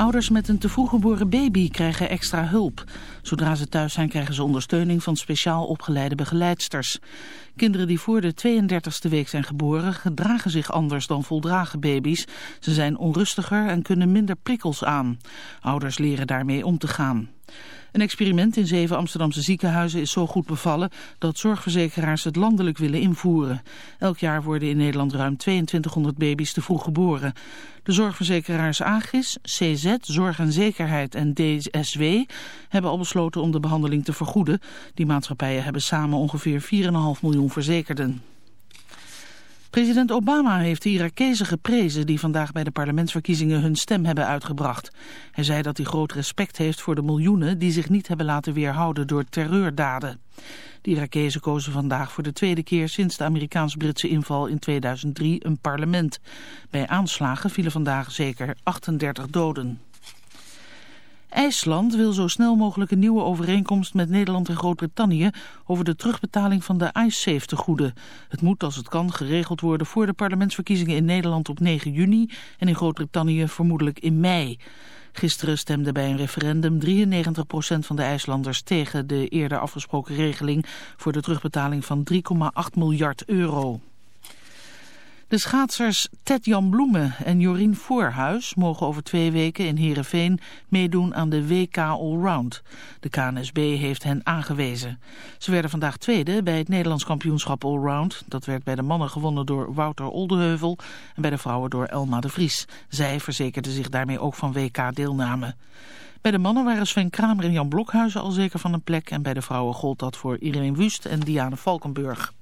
Ouders met een te vroeg geboren baby krijgen extra hulp. Zodra ze thuis zijn krijgen ze ondersteuning van speciaal opgeleide begeleidsters. Kinderen die voor de 32e week zijn geboren gedragen zich anders dan voldragen baby's. Ze zijn onrustiger en kunnen minder prikkels aan. Ouders leren daarmee om te gaan. Een experiment in zeven Amsterdamse ziekenhuizen is zo goed bevallen dat zorgverzekeraars het landelijk willen invoeren. Elk jaar worden in Nederland ruim 2200 baby's te vroeg geboren. De zorgverzekeraars Agis, CZ, Zorg en Zekerheid en DSW hebben al besloten om de behandeling te vergoeden. Die maatschappijen hebben samen ongeveer 4,5 miljoen verzekerden. President Obama heeft de Irakezen geprezen die vandaag bij de parlementsverkiezingen hun stem hebben uitgebracht. Hij zei dat hij groot respect heeft voor de miljoenen die zich niet hebben laten weerhouden door terreurdaden. De Irakezen kozen vandaag voor de tweede keer sinds de Amerikaans-Britse inval in 2003 een parlement. Bij aanslagen vielen vandaag zeker 38 doden. IJsland wil zo snel mogelijk een nieuwe overeenkomst met Nederland en Groot-Brittannië over de terugbetaling van de IceSafe tegoeden. Het moet als het kan geregeld worden voor de parlementsverkiezingen in Nederland op 9 juni en in Groot-Brittannië vermoedelijk in mei. Gisteren stemde bij een referendum 93% van de IJslanders tegen de eerder afgesproken regeling voor de terugbetaling van 3,8 miljard euro. De schaatsers Ted-Jan Bloemen en Jorien Voorhuis mogen over twee weken in Heerenveen meedoen aan de WK Allround. De KNSB heeft hen aangewezen. Ze werden vandaag tweede bij het Nederlands kampioenschap Allround. Dat werd bij de mannen gewonnen door Wouter Oldeheuvel en bij de vrouwen door Elma de Vries. Zij verzekerden zich daarmee ook van WK-deelname. Bij de mannen waren Sven Kramer en Jan Blokhuizen al zeker van een plek... en bij de vrouwen gold dat voor Irene Wust en Diane Valkenburg.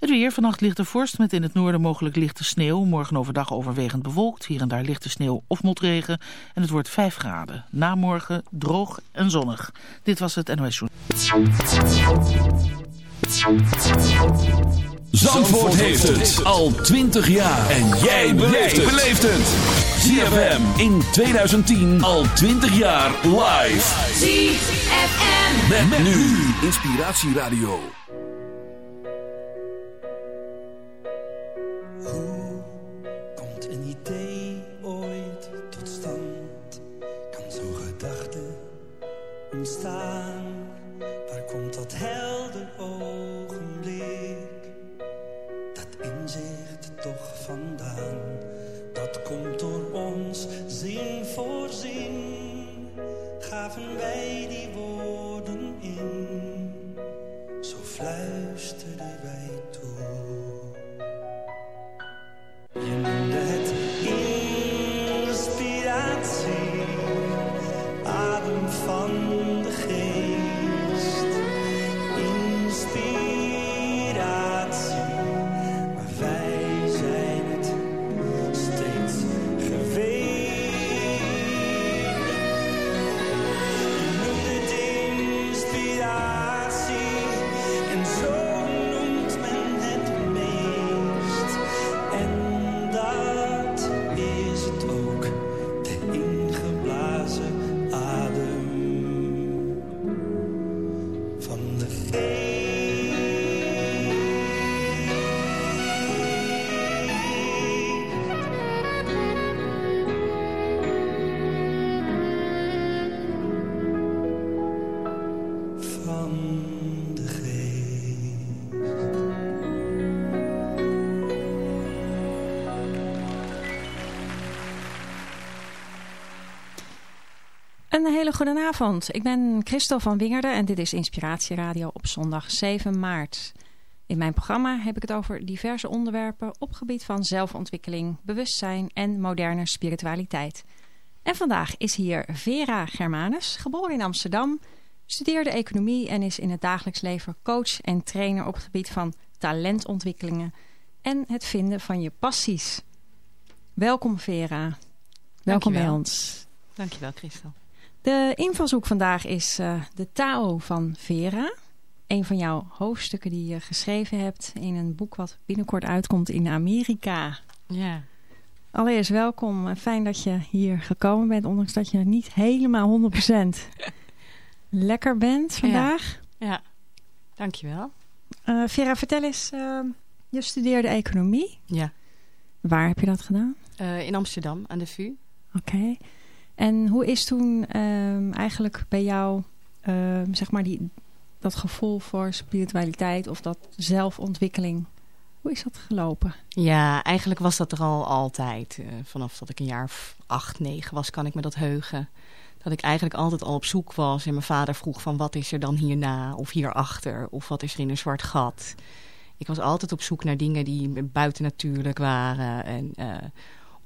Het weer, vannacht ligt er vorst met in het noorden mogelijk lichte sneeuw. Morgen overdag overwegend bewolkt, hier en daar lichte sneeuw of motregen. En het wordt 5 graden. Na morgen droog en zonnig. Dit was het NOS Zandvoort heeft het al 20 jaar. En jij beleeft het. ZFM in 2010 al 20 jaar live. ZFM. Met, nu Inspiratieradio. Hoe komt een idee ooit tot stand? Kan zo'n gedachte ontstaan? Een hele goede avond. Ik ben Christel van Wingerden en dit is Inspiratieradio op zondag 7 maart. In mijn programma heb ik het over diverse onderwerpen op gebied van zelfontwikkeling, bewustzijn en moderne spiritualiteit. En vandaag is hier Vera Germanus, geboren in Amsterdam, studeerde economie en is in het dagelijks leven coach en trainer op het gebied van talentontwikkelingen en het vinden van je passies. Welkom Vera. Welkom Dankjewel. bij ons. Dankjewel, Christel. De invalshoek vandaag is eh, de Tao van Vera. Een van jouw hoofdstukken die je geschreven hebt in een boek wat binnenkort uitkomt in Amerika. Ja. Allereerst welkom. Eh, Fijn dat je hier gekomen bent, ondanks dat je niet helemaal 100% lekker bent vandaag. Ja. Dankjewel. Eh, Vera, vertel eens, eh, je studeerde economie. Ja. Waar heb je dat gedaan? In Amsterdam, aan de VU. Oké. En hoe is toen ehm, eigenlijk bij jou, ehm, zeg maar, die, dat gevoel voor spiritualiteit of dat zelfontwikkeling, hoe is dat gelopen? Ja, eigenlijk was dat er al altijd. Eh, vanaf dat ik een jaar of acht, negen was, kan ik me dat heugen. Dat ik eigenlijk altijd al op zoek was. En mijn vader vroeg van wat is er dan hierna of hierachter? Of wat is er in een zwart gat? Ik was altijd op zoek naar dingen die buitennatuurlijk waren. En eh,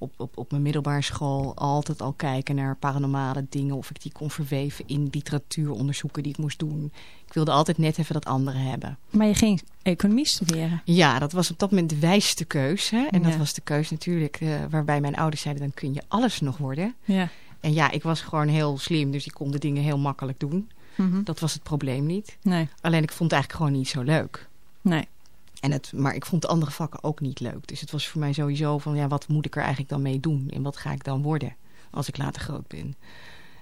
op, op, op mijn middelbare school altijd al kijken naar paranormale dingen. Of ik die kon verweven in literatuuronderzoeken die ik moest doen. Ik wilde altijd net even dat andere hebben. Maar je ging economie studeren. Ja, dat was op dat moment de wijste keus. Hè? En Ja. dat was de keus natuurlijk eh, waarbij mijn ouders zeiden... dan kun je alles nog worden. Ja. En ja, ik was gewoon heel slim, dus ik kon de dingen heel makkelijk doen. Mhm. Dat was het probleem niet. Nee, Alleen ik vond het eigenlijk gewoon niet zo leuk. nee. En het, maar ik vond de andere vakken ook niet leuk. Dus het was voor mij sowieso van, ja, wat moet ik er eigenlijk dan mee doen? En wat ga ik dan worden als ik later groot ben?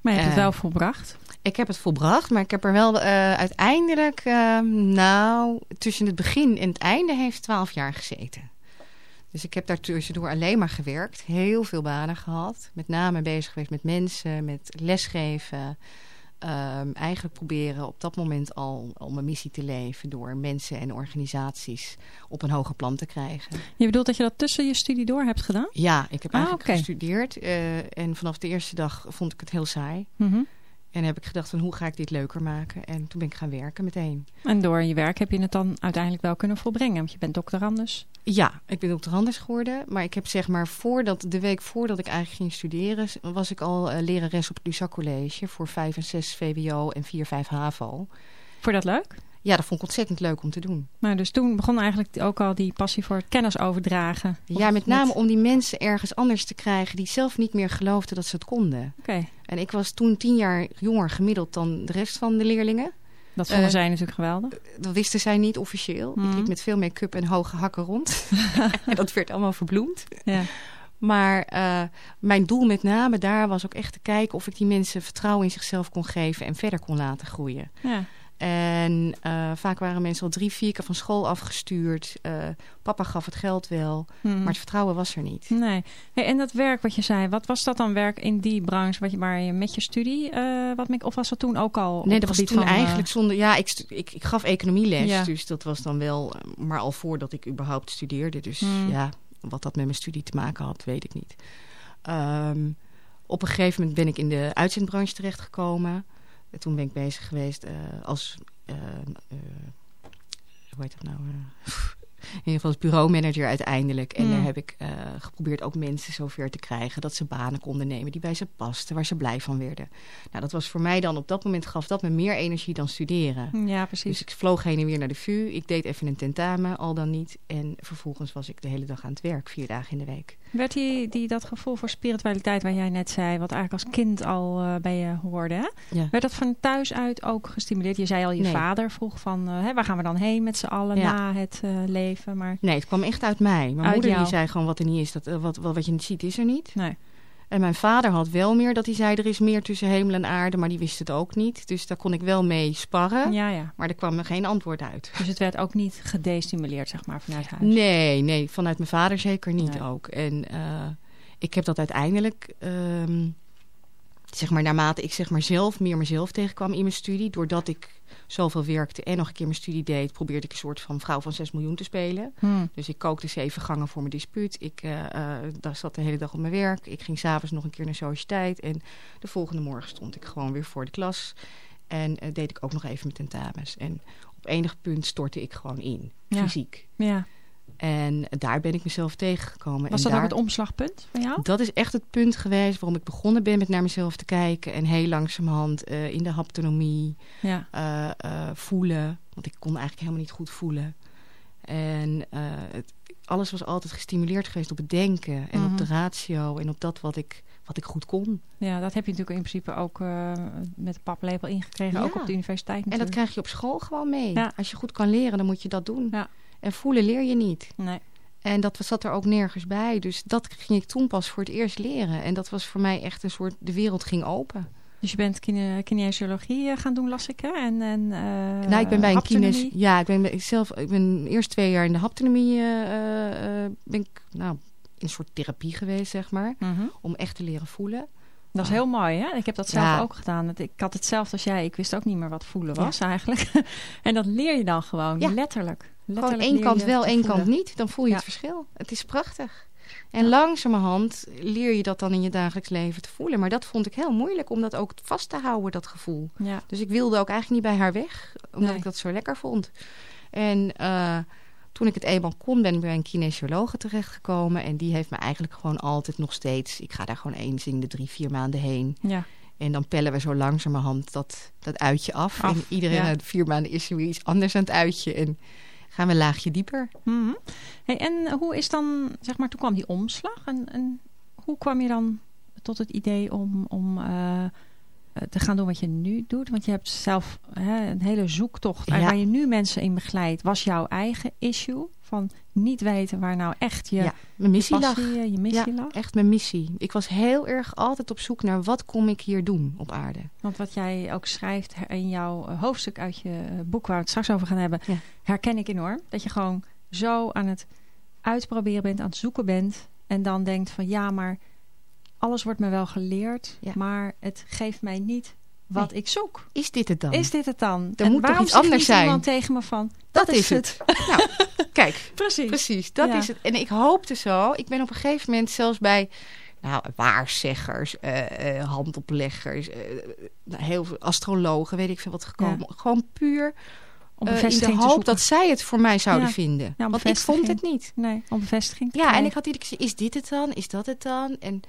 Maar je hebt het Eh, wel volbracht. Ik heb het volbracht, maar ik heb er wel eh, uiteindelijk, eh, nou, tussen het begin en het einde heeft twaalf jaar gezeten. Dus ik heb daar tussendoor alleen maar gewerkt. Heel veel banen gehad. Met name bezig geweest met mensen, met lesgeven. Ehm, eigenlijk proberen op dat moment al om mijn missie te leven... door mensen en organisaties op een hoger plan te krijgen. Je bedoelt dat je dat tussen je studie door hebt gedaan? Ja, ik heb Ah, eigenlijk gestudeerd. eh, en vanaf de eerste dag vond ik het heel saai. Mhm. En heb ik gedacht van hoe ga ik dit leuker maken? En toen ben ik gaan werken meteen. En door je werk heb je het dan uiteindelijk wel kunnen volbrengen. Want je bent doctorandus. Ja, ik ben doctorandus geworden. Maar ik heb zeg maar voordat, de week voordat ik eigenlijk ging studeren... was ik al eh, lerares op het Luzak College... voor 5 en 6 VWO en 4, 5 HAVO. Vond je dat leuk? Ja, dat vond ik ontzettend leuk om te doen. Nou, dus toen begon eigenlijk ook al die passie voor kennis overdragen. Ja, met name om die mensen ergens anders te krijgen... die zelf niet meer geloofden dat ze het konden. Oké, En ik was toen tien jaar jonger gemiddeld dan de rest van de leerlingen. Dat vonden Eh, zij natuurlijk geweldig. Dat wisten zij niet officieel. Mhm. Ik liep met veel make-up en hoge hakken rond. en dat werd allemaal verbloemd. Ja. Maar eh, mijn doel met name daar was ook echt te kijken of ik die mensen vertrouwen in zichzelf kon geven en verder kon laten groeien. ja. En eh, vaak waren mensen al drie, vier keer van school afgestuurd. Eh, papa gaf het geld wel, Mhm. maar het vertrouwen was er niet. Nee. Hey, en dat werk wat je zei, wat was dat dan werk in die branche wat je, waar je met je studie, eh, wat, of was dat toen ook al? Nee, dat was toen van, eigenlijk zonder... Ja, ik, ik, ik gaf economieles, Ja. dus dat was dan wel... Maar al voordat ik überhaupt studeerde. Dus Hmm. ja, wat dat met mijn studie te maken had, weet ik niet. Ehm, op een gegeven moment ben ik in de uitzendbranche terechtgekomen. En toen ben ik bezig geweest eh, als... eh, eh, hoe heet dat nou? in ieder geval als bureaumanager uiteindelijk. En Hmm. daar heb ik geprobeerd ook mensen zover te krijgen... dat ze banen konden nemen die bij ze pasten, waar ze blij van werden. Nou, dat was voor mij dan op dat moment gaf dat me meer energie dan studeren. Ja, Dus precies. ik vloog heen en weer naar de VU. Ik deed even een tentamen, al dan niet. En vervolgens was ik de hele dag aan het werk, vier dagen in de week. Werd die, die, dat gevoel voor spiritualiteit waar jij net zei, wat eigenlijk als kind al eh, bij je hoorde, hè? Ja. werd dat van thuis uit ook gestimuleerd? Je zei al, je Nee. vader vroeg van, eh, hè, waar gaan we dan heen met z'n allen Ja. na het eh, leven? Maar Nee, het kwam echt uit mij. Mijn Uit moeder die zei gewoon wat er niet is, dat, wat, wat, wat je niet ziet, is er niet. nee. En mijn vader had wel meer dat hij zei, er is meer tussen hemel en aarde, maar die wist het ook niet. Dus daar kon ik wel mee sparren, Ja, ja. maar er kwam er geen antwoord uit. Dus het werd ook niet gedestimuleerd, zeg maar, vanuit huis. Nee, nee, vanuit mijn vader zeker niet Nee. ook. En eh, ik heb dat uiteindelijk, ehm, zeg maar naarmate ik zeg maar zelf meer mezelf tegenkwam in mijn studie, doordat ik zoveel werkte en nog een keer mijn studie deed, probeerde ik een soort van vrouw van 6 miljoen te spelen. Hmm. Dus ik kookte zeven gangen voor mijn dispuut. Ik eh, eh, daar zat de hele dag op mijn werk. Ik ging s'avonds nog een keer naar sociëteit. En de volgende morgen stond ik gewoon weer voor de klas. En eh, deed ik ook nog even mijn tentamens. En op enig punt stortte ik gewoon in, Ja. fysiek. Ja. En daar ben ik mezelf tegengekomen. Was en dat daar... ook het omslagpunt van jou? Dat is echt het punt geweest waarom ik begonnen ben met naar mezelf te kijken. En heel langzamerhand eh, in de haptonomie Ja. eh, eh, voelen. Want ik kon eigenlijk helemaal niet goed voelen. En het, alles was altijd gestimuleerd geweest op het denken. En Mhm. op de ratio. En op dat wat ik, wat ik goed kon. ja, dat heb je natuurlijk in principe ook met de paplepel ingekregen. Ja. Ook op de universiteit En dat natuurlijk. krijg je op school gewoon mee. Ja. Als je goed kan leren, dan moet je dat doen. Ja. En voelen leer je niet. Nee. En dat zat er ook nergens bij. Dus dat ging ik toen pas voor het eerst leren. En dat was voor mij echt een soort... De wereld ging open. Dus je bent kine kinesiologie eh, gaan doen, las ik, hè? En, en, eh, nou, ik ben bij een kines... Ja, ik ben bij- ik zelf... Ik ben eerst twee jaar in de haptonomie... eh, ben ik nou, in een soort therapie geweest, zeg maar. Mhm. Om echt te leren voelen. Dat is heel mooi, hè? Ik heb dat zelf Ja. ook gedaan. Ik had hetzelfde als jij. Ik wist ook niet meer wat voelen was eigenlijk. en dat leer je dan gewoon, Ja. letterlijk. Gewoon letterlijk één leer kant wel, één voelen. kant niet. Dan voel je het verschil. Het is prachtig. En langzamerhand leer je dat dan in je dagelijks leven te voelen. Maar dat vond ik heel moeilijk om dat ook vast te houden, dat gevoel. Ja. Dus ik wilde ook eigenlijk niet bij haar weg, omdat Nee. ik dat zo lekker vond. En eh, toen ik het eenmaal kon, ben ik bij een kinesiologe terechtgekomen. En die heeft me eigenlijk gewoon altijd nog steeds... Ik ga daar gewoon eens in de drie, vier maanden heen. Ja. En dan pellen we zo langzamerhand dat, dat uitje af. Af, en iedereen ja. vier maanden is er weer iets anders aan het uitje. En gaan we een laagje dieper. Mhm. hey, en hoe is dan, zeg maar, toen kwam die omslag. En, en hoe kwam je dan tot het idee om, om eh, eh, te gaan doen wat je nu doet? Want je hebt zelf hè, een hele zoektocht. Ja. waar je nu mensen in begeleidt, was jouw eigen issue. Van niet weten waar nou echt je, ja, mijn missie je lag. eh, je missie ja, lag. echt mijn missie. Ik was heel erg altijd op zoek naar wat kom ik hier doen op aarde. Want wat jij ook schrijft in jouw eh, hoofdstuk uit je eh, boek waar we het straks over gaan hebben, Ja. herken ik enorm. Dat je gewoon zo aan het uitproberen bent, aan het zoeken bent. En dan denkt van ja, maar alles wordt me wel geleerd, Ja. maar het geeft mij niet wat ik zoek. Is dit het dan? Is dit het dan? Er en moet toch iets anders zijn? iemand tegen me van, dat, dat is het. nou, kijk, Precies. precies. Dat Ja. is het. En ik hoopte zo. Ik ben op een gegeven moment zelfs bij nou, waarzeggers, eh, eh, handopleggers, eh, nou, heel veel astrologen, weet ik veel wat gekomen. Gewoon puur Om eh, in de hoop dat zij het voor mij zouden Ja. vinden. Ja, Want ik vond het niet. Nee, om bevestiging Ja, en ik had iedere keer, is dit het dan? Is dat het dan? En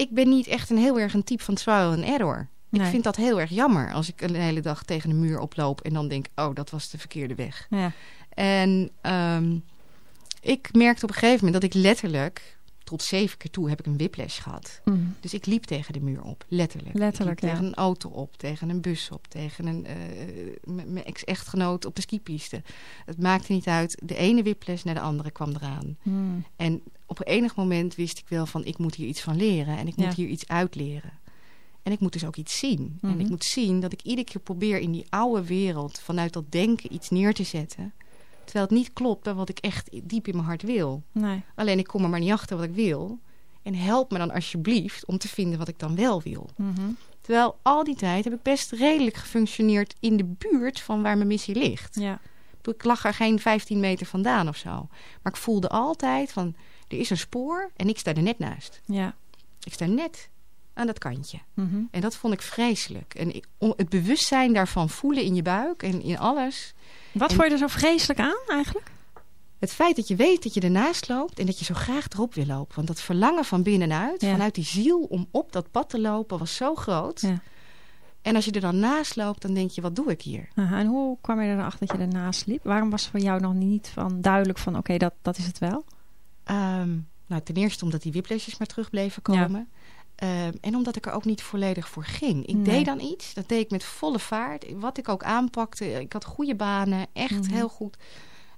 ik ben niet echt een heel erg een type van trial and error. Nee. Ik vind dat heel erg jammer als ik een hele dag tegen de muur oploop en dan denk, oh, dat was de verkeerde weg. Ja. En ehm, ik merkte op een gegeven moment dat ik letterlijk, tot zeven keer toe heb ik een whiplash gehad. Mm. Dus ik liep tegen de muur op, letterlijk. Letterlijk, ja. tegen een auto op, tegen een bus op, tegen een, m- mijn ex-echtgenoot op de skipiste. Het maakte niet uit. De ene whiplash naar de andere kwam eraan. Mm. En op enig moment wist ik wel van ik moet hier iets van leren en ik moet Ja. hier iets uitleren. En ik moet dus ook iets zien. En Mhm. ik moet zien dat ik iedere keer probeer in die oude wereld vanuit dat denken iets neer te zetten. Terwijl het niet klopt bij wat ik echt diep in mijn hart wil. Nee. Alleen ik kom er maar niet achter wat ik wil. En help me dan alsjeblieft om te vinden wat ik dan wel wil. Mhm. Terwijl al die tijd heb ik best redelijk gefunctioneerd in de buurt van waar mijn missie ligt. Ja. Ik lag er geen 15 meter vandaan of zo. Maar ik voelde altijd van, er is een spoor en ik sta er net naast. Ja. Ik sta net aan dat kantje. Mhm. En dat vond ik vreselijk. En het bewustzijn daarvan voelen in je buik en in alles. Wat En- vond je er zo vreselijk aan eigenlijk? Het feit dat je weet dat je ernaast loopt en dat je zo graag erop wil lopen. Want dat verlangen van binnenuit, Ja. vanuit die ziel om op dat pad te lopen, was zo groot. Ja. En als je er dan naast loopt, dan denk je, wat doe ik hier? Aha, en hoe kwam je er dan achter dat je ernaast liep? Waarom was voor jou nog niet van duidelijk van oké, dat, dat is het wel? Ehm, nou, ten eerste omdat die whiplashes maar terug bleven komen. Ehm, en omdat ik er ook niet volledig voor ging. Ik Nee. deed dan iets, dat deed ik met volle vaart. Wat ik ook aanpakte, ik had goede banen, echt Mhm. heel goed.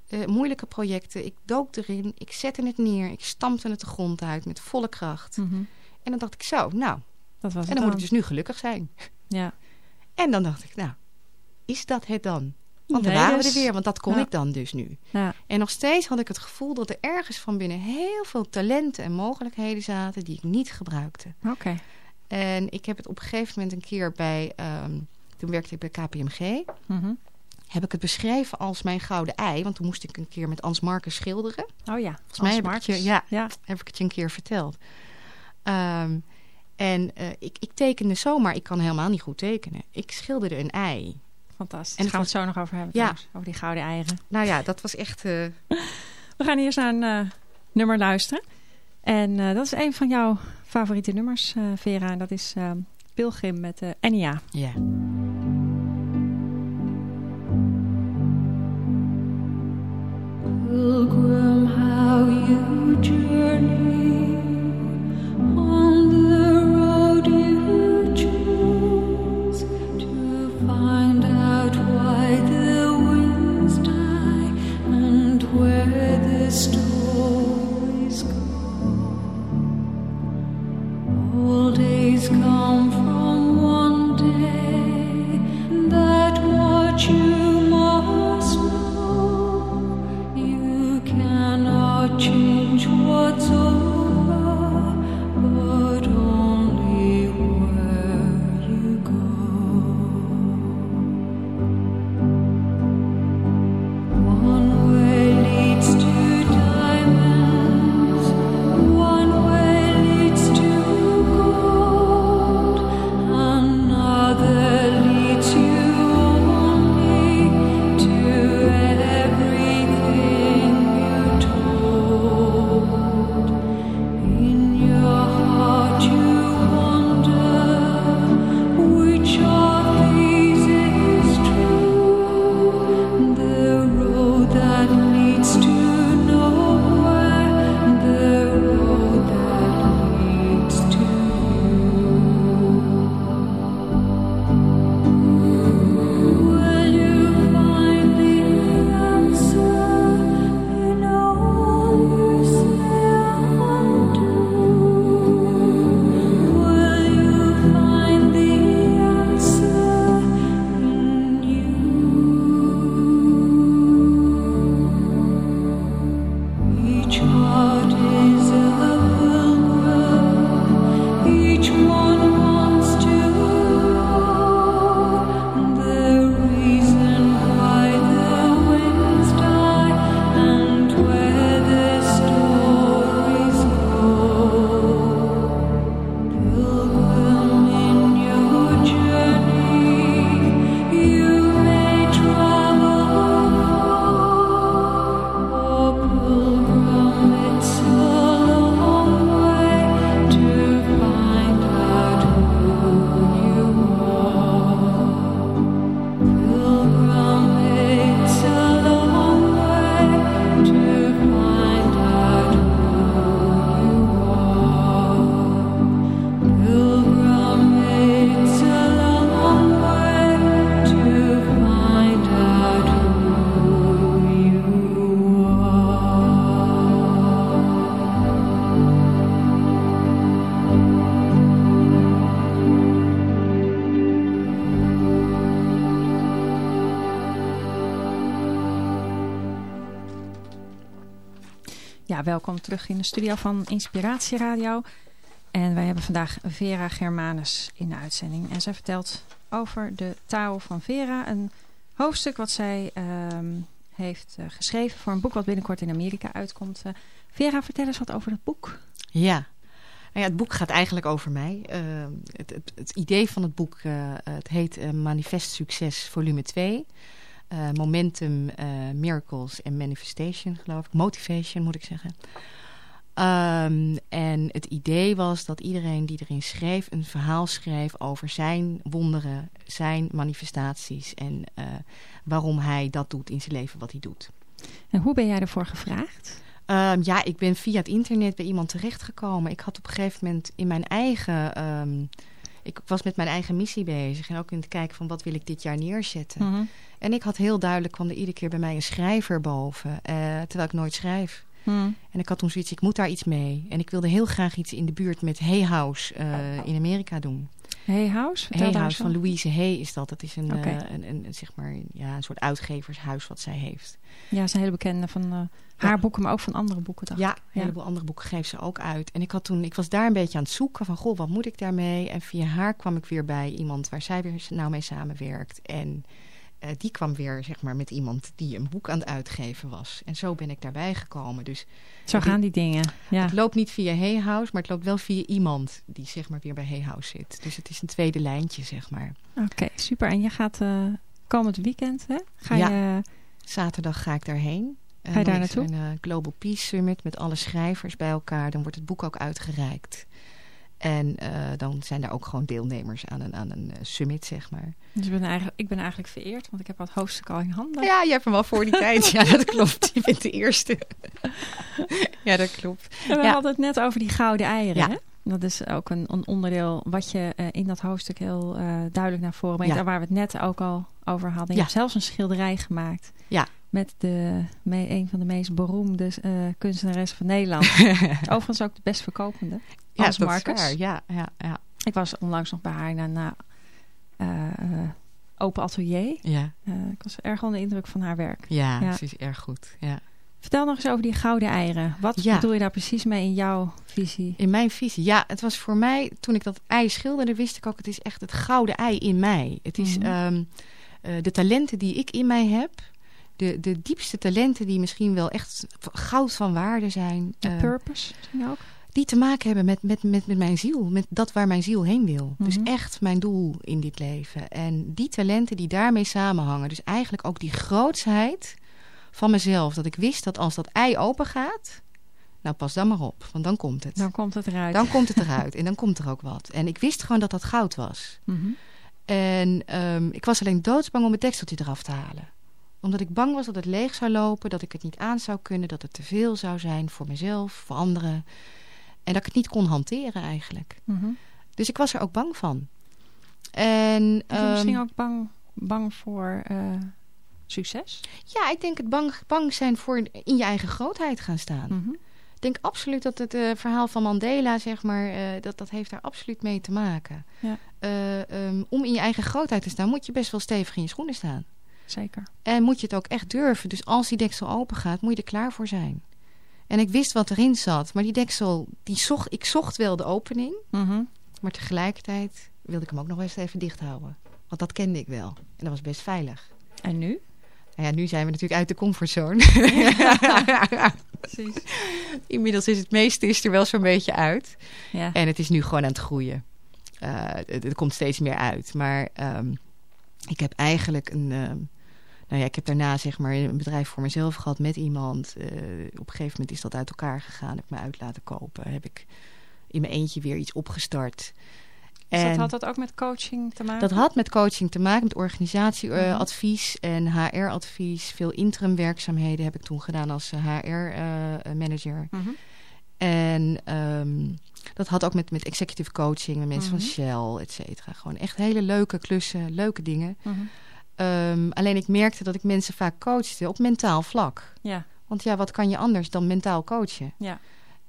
Eh, moeilijke projecten, ik dook erin, ik zette het neer, ik stampte het de grond uit met volle kracht. Mhm. En dan dacht ik zo, nou, Dat was en het dan moet ik dus nu gelukkig zijn. Ja. En dan dacht ik, nou, is dat het dan? Want dan Nee, waren we dus- er weer, want dat kon Ja. ik dan dus nu. Ja. En nog steeds had ik het gevoel dat er ergens van binnen heel veel talenten en mogelijkheden zaten die ik niet gebruikte. Oké. En ik heb het op een gegeven moment een keer bij ehm, toen werkte ik bij KPMG. Mhm. Heb ik het beschreven als mijn gouden ei. Want toen moest ik een keer met Ans Marcus schilderen. Oh ja, Volgens mij heb ik, je, ja, ja. heb ik het je een keer verteld. Ehm, en eh, ik, ik tekende zomaar. Ik kan helemaal niet goed tekenen. Ik schilderde een ei. Fantastisch. En Daar gaan we het zo nog over hebben. Ja. trouwens, Over die gouden eieren. Nou ja, dat was echt... eh, We gaan eerst naar een eh, nummer luisteren. En eh, dat is een van jouw favoriete nummers, eh, Vera. En dat is eh, Pilgrim met eh Enya. ja. Pilgrim, how you journey best welkom terug in de studio van Inspiratie Radio. En wij hebben vandaag Vera Germanus in de uitzending. En zij vertelt over de Tao van Vera. Een hoofdstuk wat zij ehm, heeft eh, geschreven voor een boek wat binnenkort in Amerika uitkomt. Eh, Vera, vertel eens wat over het boek. Ja. Nou ja, het boek gaat eigenlijk over mij. Eh, het, het, het idee van het boek, eh, het heet Manifest Succes volume 2. Eh, momentum, eh, Miracles en Manifestation, geloof ik. Motivation, moet ik zeggen. Ehm, en het idee was dat iedereen die erin schreef... een verhaal schreef over zijn wonderen, zijn manifestaties... en eh, waarom hij dat doet in zijn leven wat hij doet. En hoe ben jij ervoor gevraagd? Ehm, ja, ik ben via het internet bij iemand terechtgekomen. Ik had op een gegeven moment in mijn eigen... ehm, ik was met mijn eigen missie bezig. En ook in het kijken van wat wil ik dit jaar neerzetten. Mhm. En ik had heel duidelijk, kwam er iedere keer bij mij een schrijver boven. eh, terwijl ik nooit schrijf. Mhm. En ik had toen zoiets, ik moet daar iets mee. En ik wilde heel graag iets in de buurt met Hay House eh, in Amerika doen. Hey House, Hey daar House van Louise Hay is dat. Dat is een, eh, een, een, zeg maar, ja, een soort uitgevershuis wat zij heeft. Ja, ze is een hele bekende van eh, haar boeken, maar ook van andere boeken, dacht Ja, ik. een heleboel andere boeken geeft ze ook uit. En ik, had toen, ik was daar een beetje aan het zoeken van, goh, wat moet ik daarmee? En via haar kwam ik weer bij iemand waar zij weer nou mee samenwerkt. En eh, die kwam weer, zeg maar, met iemand die een boek aan het uitgeven was. En zo ben ik daarbij gekomen. Dus Zo gaan die dingen. Ja. het loopt niet via Hay House, maar het loopt wel via iemand die, zeg maar, weer bij Hay House zit. Dus het is een tweede lijntje, zeg maar. Oké, super. En je gaat eh, komend weekend, hè? Ga Ja. je... Zaterdag ga ik daarheen. En Ga je daar naartoe? Een eh, Global Peace Summit met alle schrijvers bij elkaar. Dan wordt het boek ook uitgereikt. En eh, dan zijn er ook gewoon deelnemers aan een, aan een eh, summit, zeg maar. Dus ik ben, eigenlijk, ik ben eigenlijk vereerd, want ik heb al het hoofdstuk al in handen. Ja, je hebt hem al voor die tijd. Ja, dat klopt. Je bent de eerste. ja, dat klopt. En we Ja. hadden het net over die gouden eieren, Ja. hè? Dat is ook een, een onderdeel wat je eh, in dat hoofdstuk heel eh, duidelijk naar voren brengt. Ja. En waar we het net ook al over hadden. Je Ja. hebt zelfs een schilderij gemaakt. Ja. Met de, me, een van de meest beroemde eh kunstenaressen van Nederland. Overigens ook de best verkopende. Ja, Als Marcus. Ja, ja, ja. Ik was onlangs nog bij haar na, na eh, open atelier. Ja, ik was erg onder de indruk van haar werk. ja, is erg goed. Ja. Vertel nog eens over die gouden eieren. Wat Ja. bedoel je daar precies mee in jouw visie? In mijn visie. Ja, het was voor mij, toen ik dat ei schilderde, wist ik ook, het is echt het gouden ei in mij. Het is Mhm. ehm, eh, de talenten die ik in mij heb. De, de diepste talenten die misschien wel echt goud van waarde zijn. De eh, purpose misschien ook? die te maken hebben met, met, met, met mijn ziel. Met dat waar mijn ziel heen wil. Dus Mhm. echt mijn doel in dit leven. En die talenten die daarmee samenhangen. Dus eigenlijk ook die grootsheid van mezelf. Dat ik wist dat als dat ei open gaat... Nou, pas dan maar op, want dan komt het. Dan komt het eruit. Dan komt het eruit en dan komt er ook wat. En ik wist gewoon dat dat goud was. Mhm. En ehm, ik was alleen doodsbang om het dekseltje eraf te halen. Omdat ik bang was dat het leeg zou lopen, dat ik het niet aan zou kunnen, dat het te veel zou zijn voor mezelf, voor anderen. En dat ik het niet kon hanteren eigenlijk. Mhm. Dus ik was er ook bang van. En, je misschien ehm, ook bang, bang voor eh, succes? Ja, ik denk het bang, bang zijn voor in je eigen grootheid gaan staan. Mhm. Ik denk absoluut dat het eh, verhaal van Mandela, zeg maar, eh, dat, dat heeft daar absoluut mee te maken. Ja. Eh, ehm, om in je eigen grootheid te staan, moet je best wel stevig in je schoenen staan. Zeker. En moet je het ook echt durven. Dus als die deksel open gaat, moet je er klaar voor zijn. En ik wist wat erin zat, maar die deksel, die zocht, ik zocht wel de opening. Mhm. Maar tegelijkertijd wilde ik hem ook nog eens even dicht houden. Want dat kende ik wel. En dat was best veilig. En nu? Nou ja, nu zijn we natuurlijk uit de comfortzone. Precies. Inmiddels is het meeste is er wel zo'n beetje uit. Ja. En het is nu gewoon aan het groeien. Eh, het- komt steeds meer uit. Maar ehm, ik heb eigenlijk een... ehm, nou ja, ik heb daarna zeg maar een bedrijf voor mezelf gehad met iemand. Eh, op een gegeven moment is dat uit elkaar gegaan. Heb ik me uit laten kopen. Heb ik in mijn eentje weer iets opgestart. Dus dat En had dat ook met coaching te maken? dat had met coaching te maken, met organisatieadvies Mhm. en HR-advies. Veel interim werkzaamheden heb ik toen gedaan als HR-manager. Mhm. En ehm, dat had ook met, met executive coaching, met mensen Mhm. van Shell, et cetera. Gewoon echt hele leuke klussen, leuke dingen. Mhm. Ehm, alleen ik merkte dat ik mensen vaak coachte op mentaal vlak. Ja. Want ja, wat kan je anders dan mentaal coachen? Ja.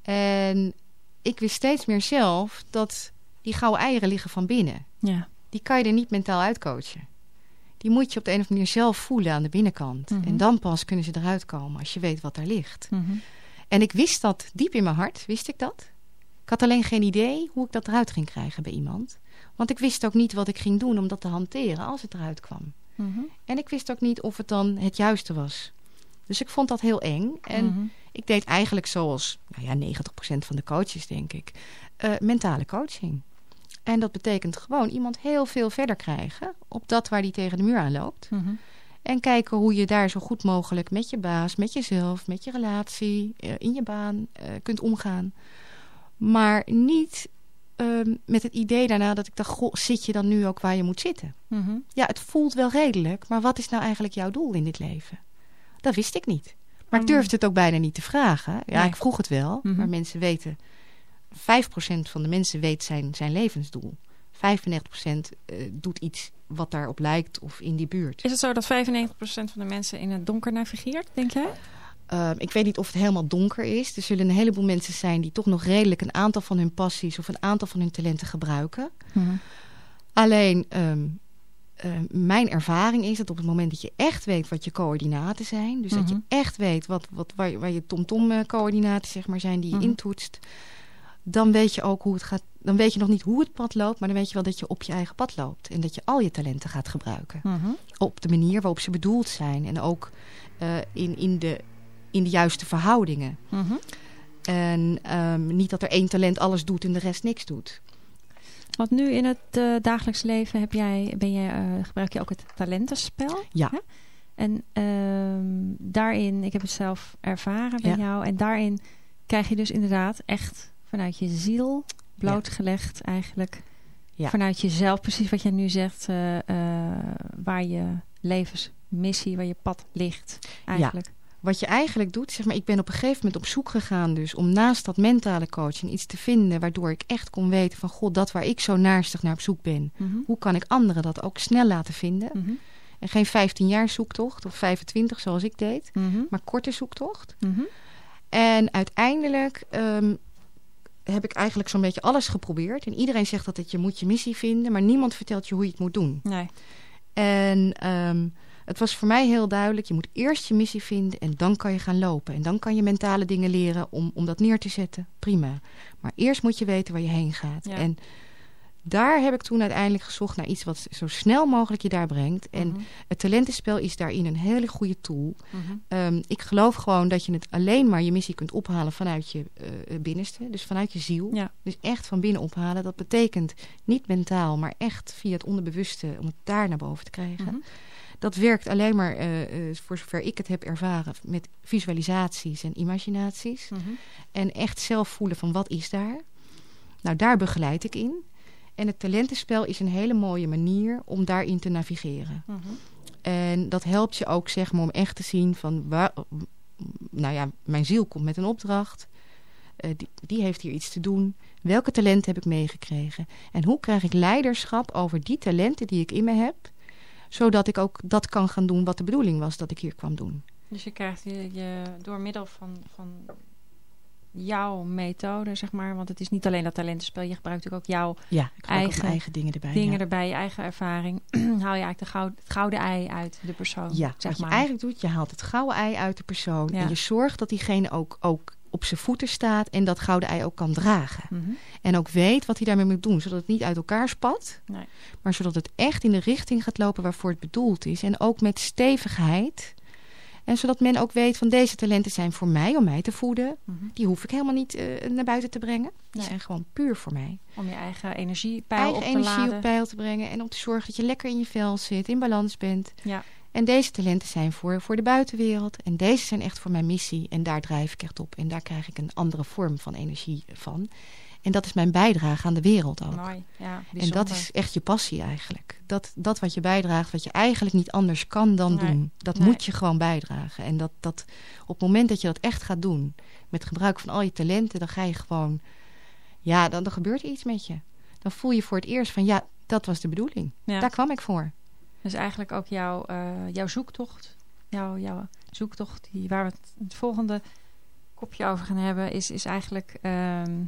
En ik wist steeds meer zelf dat die gouden eieren liggen van binnen. Ja. Die kan je er niet mentaal uitcoachen. Die moet je op de een of andere manier zelf voelen aan de binnenkant. Mhm. En dan pas kunnen ze eruit komen als je weet wat daar ligt. Mhm. En ik wist dat diep in mijn hart, wist ik dat. Ik had alleen geen idee hoe ik dat eruit ging krijgen bij iemand. Want ik wist ook niet wat ik ging doen om dat te hanteren als het eruit kwam. Mhm. En ik wist ook niet of het dan het juiste was. Dus ik vond dat heel eng. En ik deed eigenlijk zoals nou ja, 90% van de coaches, denk ik, eh, mentale coaching. En dat betekent gewoon iemand heel veel verder krijgen op dat waar die tegen de muur aan loopt. Mhm. En kijken hoe je daar zo goed mogelijk met je baas, met jezelf, met je relatie, eh, in je baan eh, kunt omgaan. Maar niet ehm, met het idee daarna dat ik dacht, goh, zit je dan nu ook waar je moet zitten? Mhm. Ja, het voelt wel redelijk, maar wat is nou eigenlijk jouw doel in dit leven? Dat wist ik niet. Maar ik Mm. durfde het ook bijna niet te vragen. Ja, Nee. ik vroeg het wel, Mhm. maar mensen weten... 5% van de mensen weet zijn, zijn levensdoel. 95% eh, doet iets wat daarop lijkt of in die buurt. Is het zo dat 95% van de mensen in het donker navigeert, denk jij? Ehm, ik weet niet of het helemaal donker is. Er zullen een heleboel mensen zijn die toch nog redelijk een aantal van hun passies of een aantal van hun talenten gebruiken. Mhm. Alleen, ehm, eh, mijn ervaring is dat op het moment dat je echt weet wat je coördinaten zijn... dus dat je Mhm. echt weet wat, wat, waar, je- waar je tom-tom-coördinaten zeg maar, zijn die je Mhm. intoetst... dan weet je ook hoe het gaat. Dan weet je nog niet hoe het pad loopt, maar dan weet je wel dat je op je eigen pad loopt. En dat je al je talenten gaat gebruiken. Mhm. Op de manier waarop ze bedoeld zijn. En ook eh, in, in, de, in de juiste verhoudingen. Mhm. En ehm, niet dat er één talent alles doet en de rest niks doet. Want nu in het eh, dagelijks leven heb jij, ben je, eh, gebruik je ook het talentenspel. Ja. Hè? En ehm, daarin, ik heb het zelf ervaren bij Ja. jou. En daarin krijg je dus inderdaad echt vanuit je ziel blootgelegd eigenlijk. Ja. Vanuit jezelf, precies wat jij nu zegt. eh, eh, waar je levensmissie, waar je pad ligt eigenlijk. Wat je eigenlijk doet, zeg maar, ik ben op een gegeven moment op zoek gegaan dus om naast dat mentale coaching iets te vinden waardoor ik echt kon weten van god, dat waar ik zo naarstig naar op zoek ben, Mhm. hoe kan ik anderen dat ook snel laten vinden? Mhm. En geen 15 jaar zoektocht of 25 zoals ik deed, Mhm. maar korte zoektocht. En uiteindelijk ehm, heb ik eigenlijk zo'n beetje alles geprobeerd. En iedereen zegt dat je moet je missie vinden, maar niemand vertelt je hoe je het moet doen. Nee. En ehm, het was voor mij heel duidelijk, je moet eerst je missie vinden en dan kan je gaan lopen. En dan kan je mentale dingen leren om, om dat neer te zetten. Prima. Maar eerst moet je weten waar je heen gaat. Ja. En daar heb ik toen uiteindelijk gezocht naar iets wat zo snel mogelijk je daar brengt. En Mhm. het talentenspel is daarin een hele goede tool. Mhm. Ehm, ik geloof gewoon dat je het alleen maar je missie kunt ophalen vanuit je eh, binnenste. Dus vanuit je ziel. Ja. Dus echt van binnen ophalen. Dat betekent niet mentaal, maar echt via het onderbewuste om het daar naar boven te krijgen. Mhm. Dat werkt alleen maar, eh, eh, voor zover ik het heb ervaren, met visualisaties en imaginaties. En echt zelf voelen van wat is daar. Nou, daar begeleid ik in. En het talentenspel is een hele mooie manier om daarin te navigeren. Mhm. En dat helpt je ook zeg maar om echt te zien van... Waar, nou ja, mijn ziel komt met een opdracht. Eh, die, die heeft hier iets te doen. Welke talenten heb ik meegekregen? En hoe krijg ik leiderschap over die talenten die ik in me heb... zodat ik ook dat kan gaan doen wat de bedoeling was dat ik hier kwam doen. Dus je krijgt je, je door middel van, van jouw methode, zeg maar. Want het is niet alleen dat talentenspel. Je gebruikt natuurlijk ook jouw Ja, ik gebruik ook Eigen eigen dingen erbij. dingen ja. erbij, je eigen ervaring. haal je eigenlijk de goud, het gouden ei uit de persoon. Ja, zeg wat je maar. eigenlijk doet, je haalt het gouden ei uit de persoon. Ja. En je zorgt dat diegene ook, ook op zijn voeten staat en dat gouden ei ook kan dragen. Mhm. En ook weet wat hij daarmee moet doen. Zodat het niet uit elkaar spat. Nee. Maar zodat het echt in de richting gaat lopen waarvoor het bedoeld is. En ook met stevigheid. En zodat men ook weet van deze talenten zijn voor mij om mij te voeden. Mhm. Die hoef ik helemaal niet eh, naar buiten te brengen. Die Nee. zijn gewoon puur voor mij. Om je eigen energiepeil Eigen op te energie laden. op peil te brengen. En om te zorgen dat je lekker in je vel zit. In balans bent. Ja. En deze talenten zijn voor, voor de buitenwereld. En deze zijn echt voor mijn missie. En daar drijf ik echt op. En daar krijg ik een andere vorm van energie van. En dat is mijn bijdrage aan de wereld ook. Mooi. Ja, En dat is echt je passie eigenlijk. Dat, dat wat je bijdraagt, wat je eigenlijk niet anders kan dan Nee. doen. Dat Nee. moet je gewoon bijdragen. En dat, dat op het moment dat je dat echt gaat doen, met gebruik van al je talenten, dan ga je gewoon, ja, dan, dan gebeurt er iets met je. Dan voel je voor het eerst van, ja, dat was de bedoeling. Ja. Daar kwam ik voor. Dus eigenlijk ook jouw, eh, jouw zoektocht. Jouw, jouw zoektocht, die, waar we het, het volgende kopje over gaan hebben, is, is eigenlijk. ehm,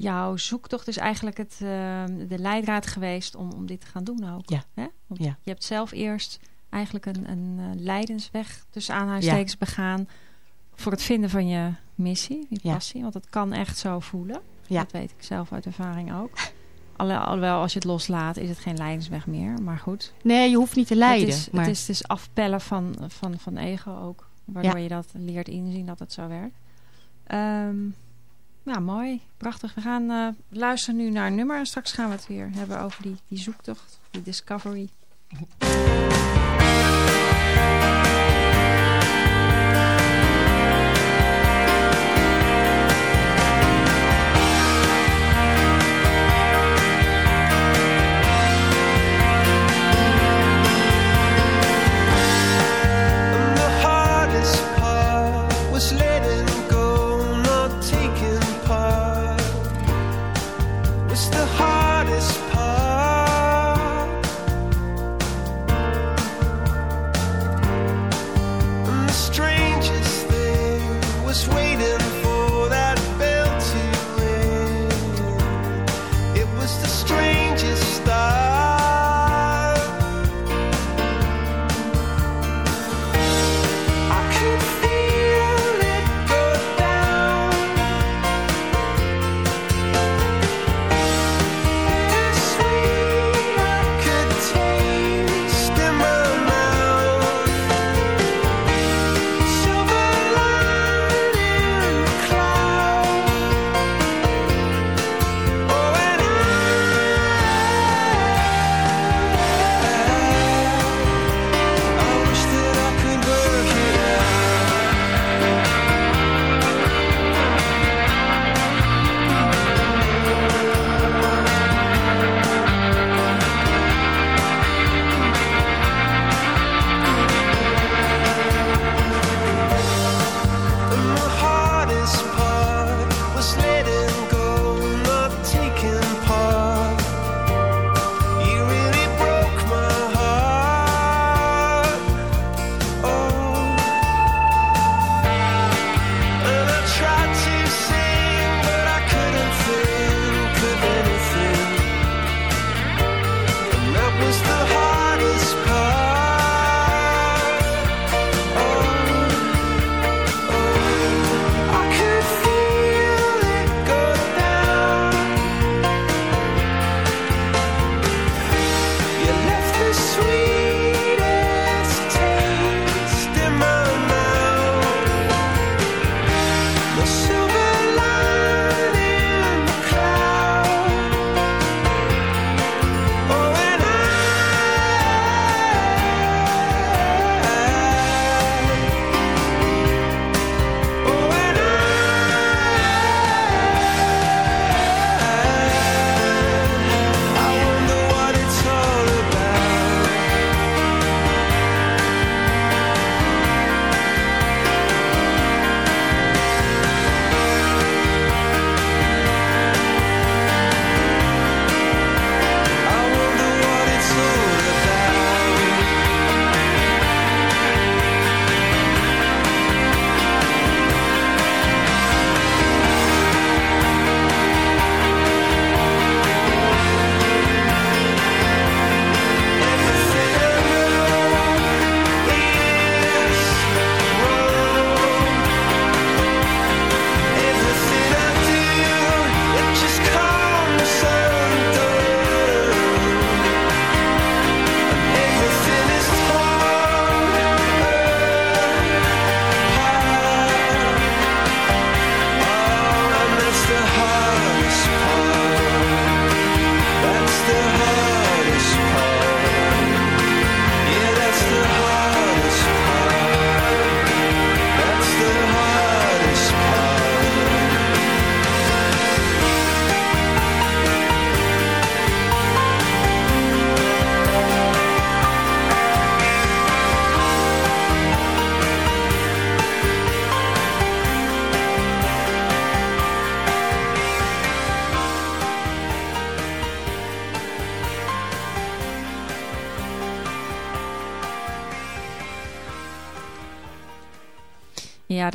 jouw zoektocht is eigenlijk het, ehm, de leidraad geweest om, om dit te gaan doen ook. Ja. Hè? Want Ja. je hebt zelf eerst eigenlijk een, een eh, leidensweg tussen aanhalingstekens begaan voor het vinden van je missie, je passie. Want het kan echt zo voelen. Ja. Dat weet ik zelf uit ervaring ook. Alhoewel, als je het loslaat, is het geen leidensweg meer. Maar goed, Nee, je hoeft niet te leiden. het is, maar het is dus afpellen van, van, van ego ook. Waardoor je dat leert inzien dat het zo werkt. Ehm ja, mooi. Prachtig. We gaan eh, luisteren nu naar een nummer. En straks gaan we het weer hebben over die, die zoektocht. Die discovery.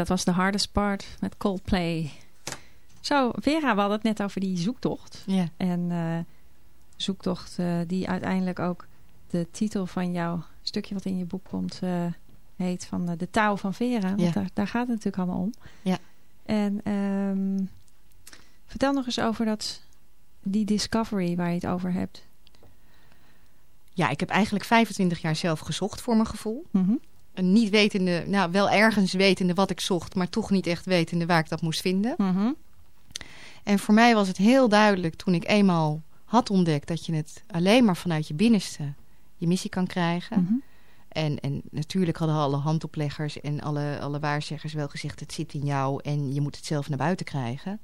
Dat was de hardest part met Coldplay. Zo, Vera, we hadden het net over die zoektocht. Ja. En eh, zoektocht eh, die uiteindelijk ook de titel van jouw stukje wat in je boek komt eh, heet van de touw van Vera. Want Ja. daar, daar gaat het natuurlijk allemaal om. Ja. En ehm, vertel nog eens over dat, die discovery waar je het over hebt. ja, ik heb eigenlijk 25 jaar zelf gezocht voor mijn gevoel. En niet wetende, nou wel ergens wetende wat ik zocht, maar toch niet echt wetende waar ik dat moest vinden. Mhm. En voor mij was het heel duidelijk toen ik eenmaal had ontdekt dat je het alleen maar vanuit je binnenste je missie kan krijgen. Mhm. En, en natuurlijk hadden alle handopleggers en alle, alle waarzeggers wel gezegd: het zit in jou en je moet het zelf naar buiten krijgen.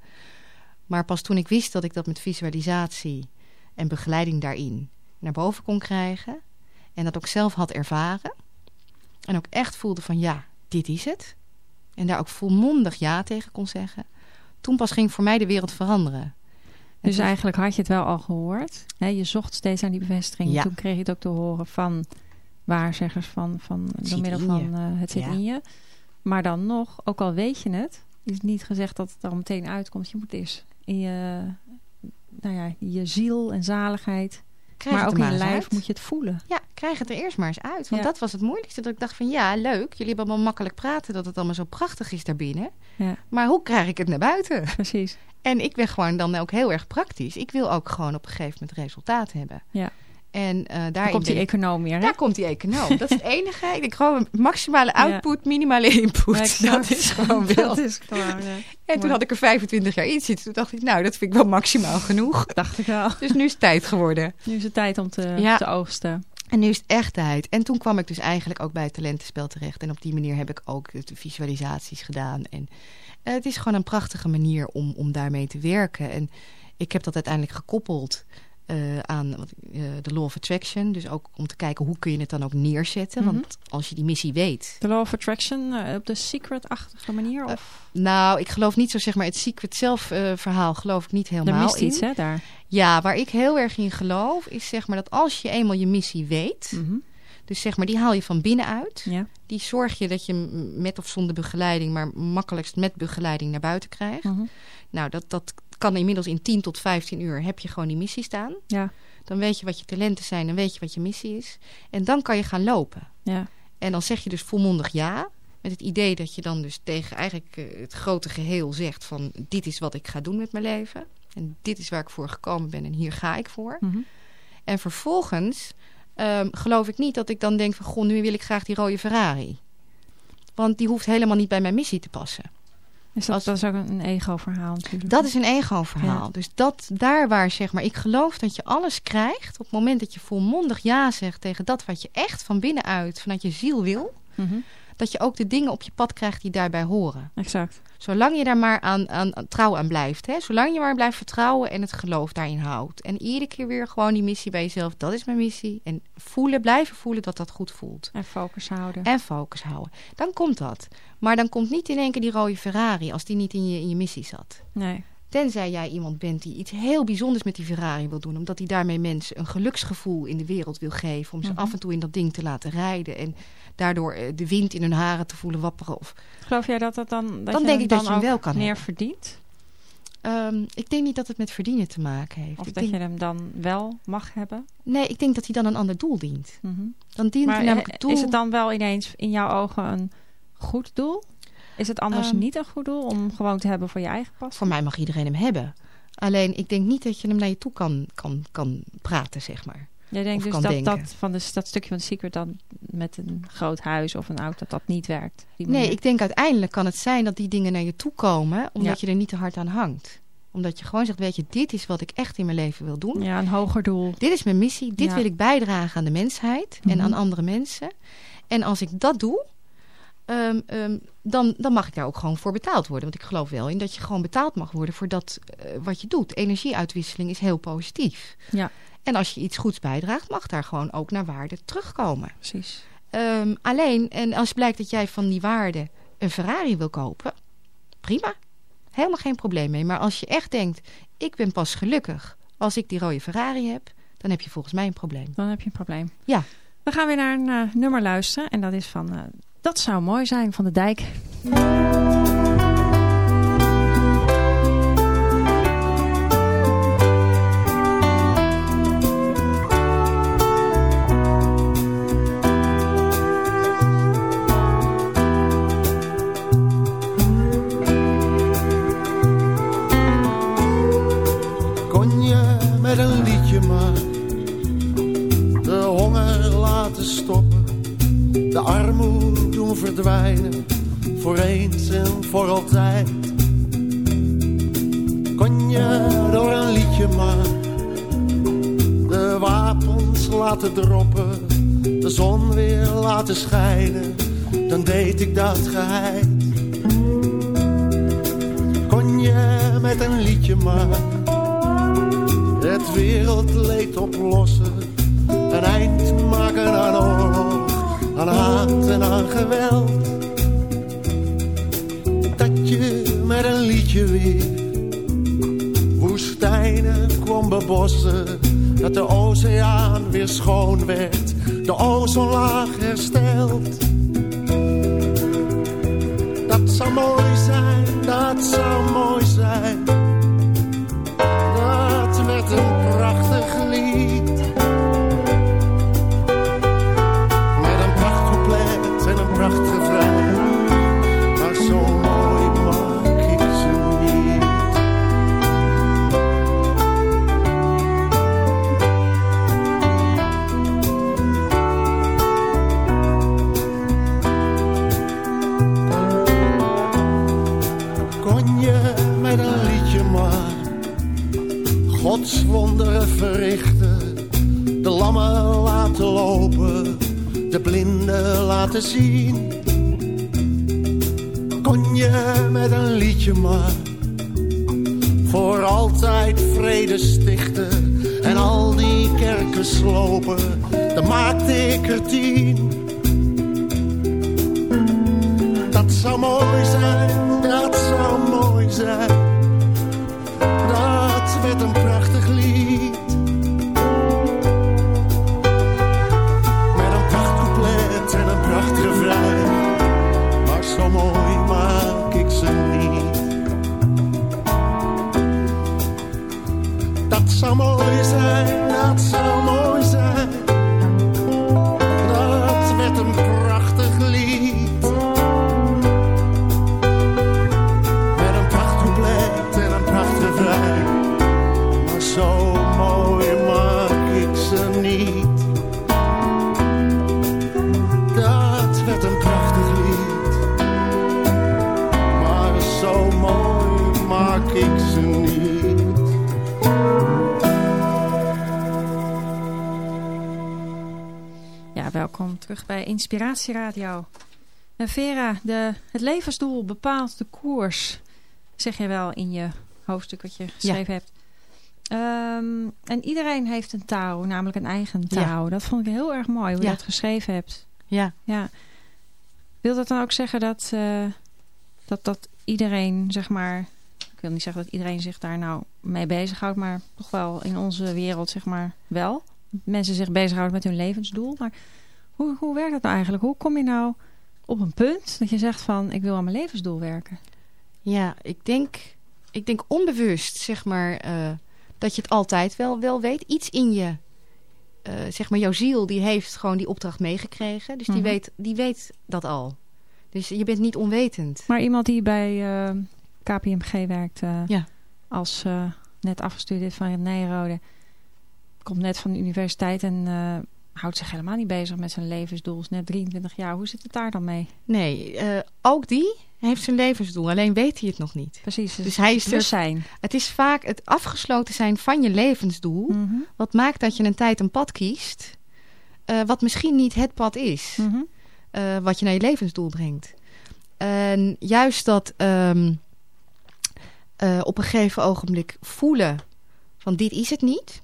Maar pas toen ik wist dat ik dat met visualisatie en begeleiding daarin naar boven kon krijgen. En dat ook zelf had ervaren. En ook echt voelde van ja, dit is het. En daar ook volmondig ja tegen kon zeggen. Toen pas ging voor mij de wereld veranderen. En Dus toen- eigenlijk had je het wel al gehoord. Hè? Je zocht steeds naar die bevestiging. Ja. Toen kreeg je het ook te horen van waarzeggers van, van door middel van eh, het zit Ja. in je. Maar dan nog, ook al weet je het, is niet gezegd dat het er meteen uitkomt. Je moet eerst in je, nou ja, je ziel en zaligheid, Krijg maar ook in je lijf uit. moet je het voelen. Ja, krijg het er eerst maar eens uit. Want Ja. dat was het moeilijkste. Dat ik dacht van ja, leuk. Jullie hebben allemaal makkelijk praten dat het allemaal zo prachtig is daarbinnen. Ja, Maar hoe krijg ik het naar buiten? precies. En ik ben gewoon dan ook heel erg praktisch. Ik wil ook gewoon op een gegeven moment resultaat hebben. Ja. En eh Daar komt die ik- econoom weer, hè? Daar komt die econoom. Dat is het enige. Ik denk gewoon maximale Ja. output, minimale input. Dat is gewoon wel. Dat is gewoon, ja. En toen had ik er 25 jaar in zitten. Toen dacht ik, nou, dat vind ik wel maximaal genoeg. Dacht ik wel. Dus nu is het tijd geworden. Nu is het tijd om te, Ja. te oogsten. En nu is het echt tijd. En toen kwam ik dus eigenlijk ook bij het talentenspel terecht. En op die manier heb ik ook de visualisaties gedaan. En eh, het is gewoon een prachtige manier om, om daarmee te werken. En ik heb dat uiteindelijk gekoppeld eh, aan eh, de Law of Attraction. Dus ook om te kijken hoe kun je het dan ook neerzetten. Mhm. Want als je die missie weet. The Law of Attraction eh, op de secret-achtige manier? Of Nou, ik geloof niet zo zeg maar het secret zelf verhaal geloof ik niet helemaal mist in. iets, hè, daar? Ja, waar ik heel erg in geloof is zeg maar dat als je eenmaal je missie weet. Mhm. Dus zeg maar die haal je van binnenuit. Ja. Die zorg je dat je met of zonder begeleiding, maar makkelijkst met begeleiding naar buiten krijgt. Mhm. Nou, dat, dat kan inmiddels in 10 tot 15 uur heb je gewoon die missie staan. Ja. Dan weet je wat je talenten zijn en weet je wat je missie is. En dan kan je gaan lopen. Ja. En dan zeg je dus volmondig ja. Met het idee dat je dan dus tegen eigenlijk eh, het grote geheel zegt van dit is wat ik ga doen met mijn leven. En dit is waar ik voor gekomen ben en hier ga ik voor. Mhm. En vervolgens ehm, geloof ik niet dat ik dan denk van... goh, nu wil ik graag die rode Ferrari. Want die hoeft helemaal niet bij mijn missie te passen. Dus dat, Als- dat is ook een ego-verhaal natuurlijk. Dat is een ego-verhaal. Ja. Dus dat, daar waar zeg maar... ik geloof dat je alles krijgt... op het moment dat je volmondig ja zegt tegen dat wat je echt van binnenuit... vanuit je ziel wil... Mhm. Dat je ook de dingen op je pad krijgt die daarbij horen. Exact. Zolang je daar maar aan, aan, aan trouw aan blijft. Hè? Zolang je maar blijft vertrouwen en het geloof daarin houdt. En iedere keer weer gewoon die missie bij jezelf. Dat is mijn missie. En voelen, blijven voelen dat dat goed voelt. En focus houden. En focus houden. Dan komt dat. Maar dan komt niet in één keer die rode Ferrari als die niet in je, in je missie zat. Nee. Tenzij jij iemand bent die iets heel bijzonders met die Ferrari wil doen. Omdat hij daarmee mensen een geluksgevoel in de wereld wil geven. Om ze Mhm. af en toe in dat ding te laten rijden. En daardoor eh, de wind in hun haren te voelen wapperen. Of, Geloof jij dat dat dan... Dat Dan je denk ik dat dan je hem wel kan meer hebben. verdient? Ehm, ik denk niet dat het met verdienen te maken heeft. Of ik dat denk, je hem dan wel mag hebben? Nee, ik denk dat hij dan een ander doel dient. Mhm. Dan dient Maar hij namelijk eh, het doel... is het dan wel ineens in jouw ogen een goed doel? Is het anders Ehm, niet een goed doel om gewoon te hebben voor je eigen pas? Voor mij mag iedereen hem hebben. Alleen, ik denk niet dat je hem naar je toe kan, kan, kan praten, zeg maar. Jij denkt dus dat, denken. dat, van de, dat stukje van de secret dan met een groot huis of een auto, dat dat niet werkt? Nee, ik denk uiteindelijk kan het zijn dat die dingen naar je toe komen... omdat Ja. je er niet te hard aan hangt. Omdat je gewoon zegt, weet je, dit is wat ik echt in mijn leven wil doen. Ja, een hoger doel. Dit is mijn missie. Dit Ja. wil ik bijdragen aan de mensheid en Mhm. aan andere mensen. En als ik dat doe, ehm, ehm, dan, dan mag ik daar ook gewoon voor betaald worden. Want ik geloof wel in dat je gewoon betaald mag worden voor dat eh, wat je doet. Energieuitwisseling is heel positief. Ja. En als je iets goeds bijdraagt, mag daar gewoon ook naar waarde terugkomen. Precies. Ehm, alleen, en als blijkt dat jij van die waarde een Ferrari wil kopen, prima. Helemaal geen probleem mee. Maar als je echt denkt, ik ben pas gelukkig als ik die rode Ferrari heb, dan heb je volgens mij een probleem. Dan heb je een probleem. Ja. We gaan weer naar een eh, nummer luisteren. En dat is van... eh, dat zou mooi zijn van de dijk. Schoon werd, de ozonlaag laten lopen, de blinden laten zien. Kon je met een liedje maar voor altijd vrede stichten en al die kerken slopen, dan maakte ik er tien. Dat zou mooi zijn, terug bij Inspiratie Radio. En Vera, de, het levensdoel bepaalt de koers. Zeg je wel in je hoofdstuk wat je geschreven hebt. Ehm, en iedereen heeft een touw, namelijk een eigen touw. Dat vond ik heel erg mooi, hoe je dat geschreven hebt. Ja. Ja. Wil dat dan ook zeggen dat, eh, dat, dat iedereen, zeg maar... Ik wil niet zeggen dat iedereen zich daar nou mee bezighoudt... maar toch wel in onze wereld, zeg maar, wel. Mensen zich bezighouden met hun levensdoel. Maar hoe, hoe werkt dat nou eigenlijk? Hoe kom je nou op een punt dat je zegt van... ik wil aan mijn levensdoel werken? Ja, ik denk, ik denk onbewust, zeg maar, eh, dat je het altijd wel, wel weet. Iets in je, eh, zeg maar, jouw ziel, die heeft gewoon die opdracht meegekregen. Dus die, Mhm. weet, die weet dat al. Dus je bent niet onwetend. Maar iemand die bij eh, KPMG werkt... Ja. als net afgestudeerd van Nijrode... komt net van de universiteit en houdt zich helemaal niet bezig met zijn levensdoel. Is net 23 jaar. Hoe zit het daar dan mee? Nee, eh, ook die heeft zijn levensdoel. Alleen weet hij het nog niet. Precies. Dus hij is er- bewustzijn. Het is vaak het afgesloten zijn van je levensdoel. Mhm. Wat maakt dat je een tijd een pad kiest. eh, wat misschien niet het pad is. Mhm. eh, wat je naar je levensdoel brengt. En juist dat ehm, eh, op een gegeven ogenblik voelen van dit is het niet,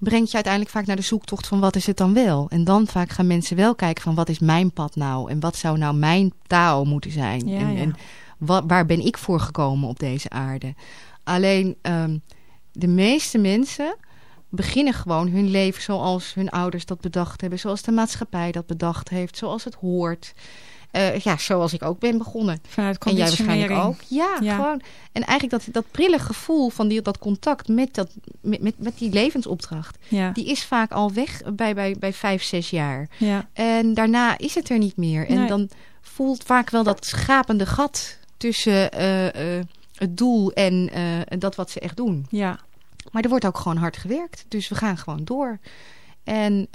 brengt je uiteindelijk vaak naar de zoektocht van wat is het dan wel. En dan vaak gaan mensen wel kijken van wat is mijn pad nou en wat zou nou mijn taal moeten zijn. Ja, en ja. en wa- waar ben ik voor gekomen op deze aarde. Alleen ehm, de meeste mensen beginnen gewoon hun leven zoals hun ouders dat bedacht hebben. Zoals de maatschappij dat bedacht heeft. Zoals het hoort. Eh, ja, zoals ik ook ben begonnen. Vanuit En jij waarschijnlijk ook. Ja, Ja. gewoon. En eigenlijk dat, dat prille gevoel van die, dat contact met, dat, met, met, met die levensopdracht. Ja. Die is vaak al weg bij, bij, bij vijf, zes jaar. ja. En daarna is het er niet meer. En Nee. dan voelt vaak wel dat schapende gat tussen eh, eh, het doel en dat wat ze echt doen. Ja. Maar er wordt ook gewoon hard gewerkt. Dus we gaan gewoon door. En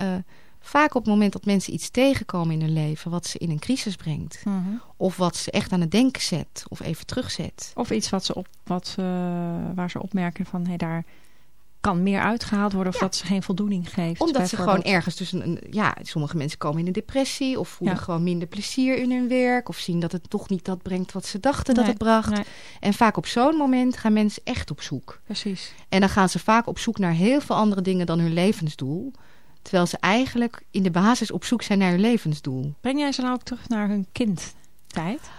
vaak op het moment dat mensen iets tegenkomen in hun leven... wat ze in een crisis brengt... Mhm. of wat ze echt aan het denken zet of even terugzet... Of iets wat ze op, wat, ze waar ze opmerken van hey, daar kan meer uitgehaald worden of Ja. dat ze geen voldoening geeft. Omdat ze gewoon ergens tussen een... Ja, sommige mensen komen in een depressie... of voelen Ja. gewoon minder plezier in hun werk... of zien dat het toch niet dat brengt wat ze dachten dat het bracht. nee. En vaak op zo'n moment gaan mensen echt op zoek. Precies. En dan gaan ze vaak op zoek naar heel veel andere dingen dan hun levensdoel... terwijl ze eigenlijk in de basis op zoek zijn naar hun levensdoel. Breng jij ze nou ook terug naar hun kindtijd?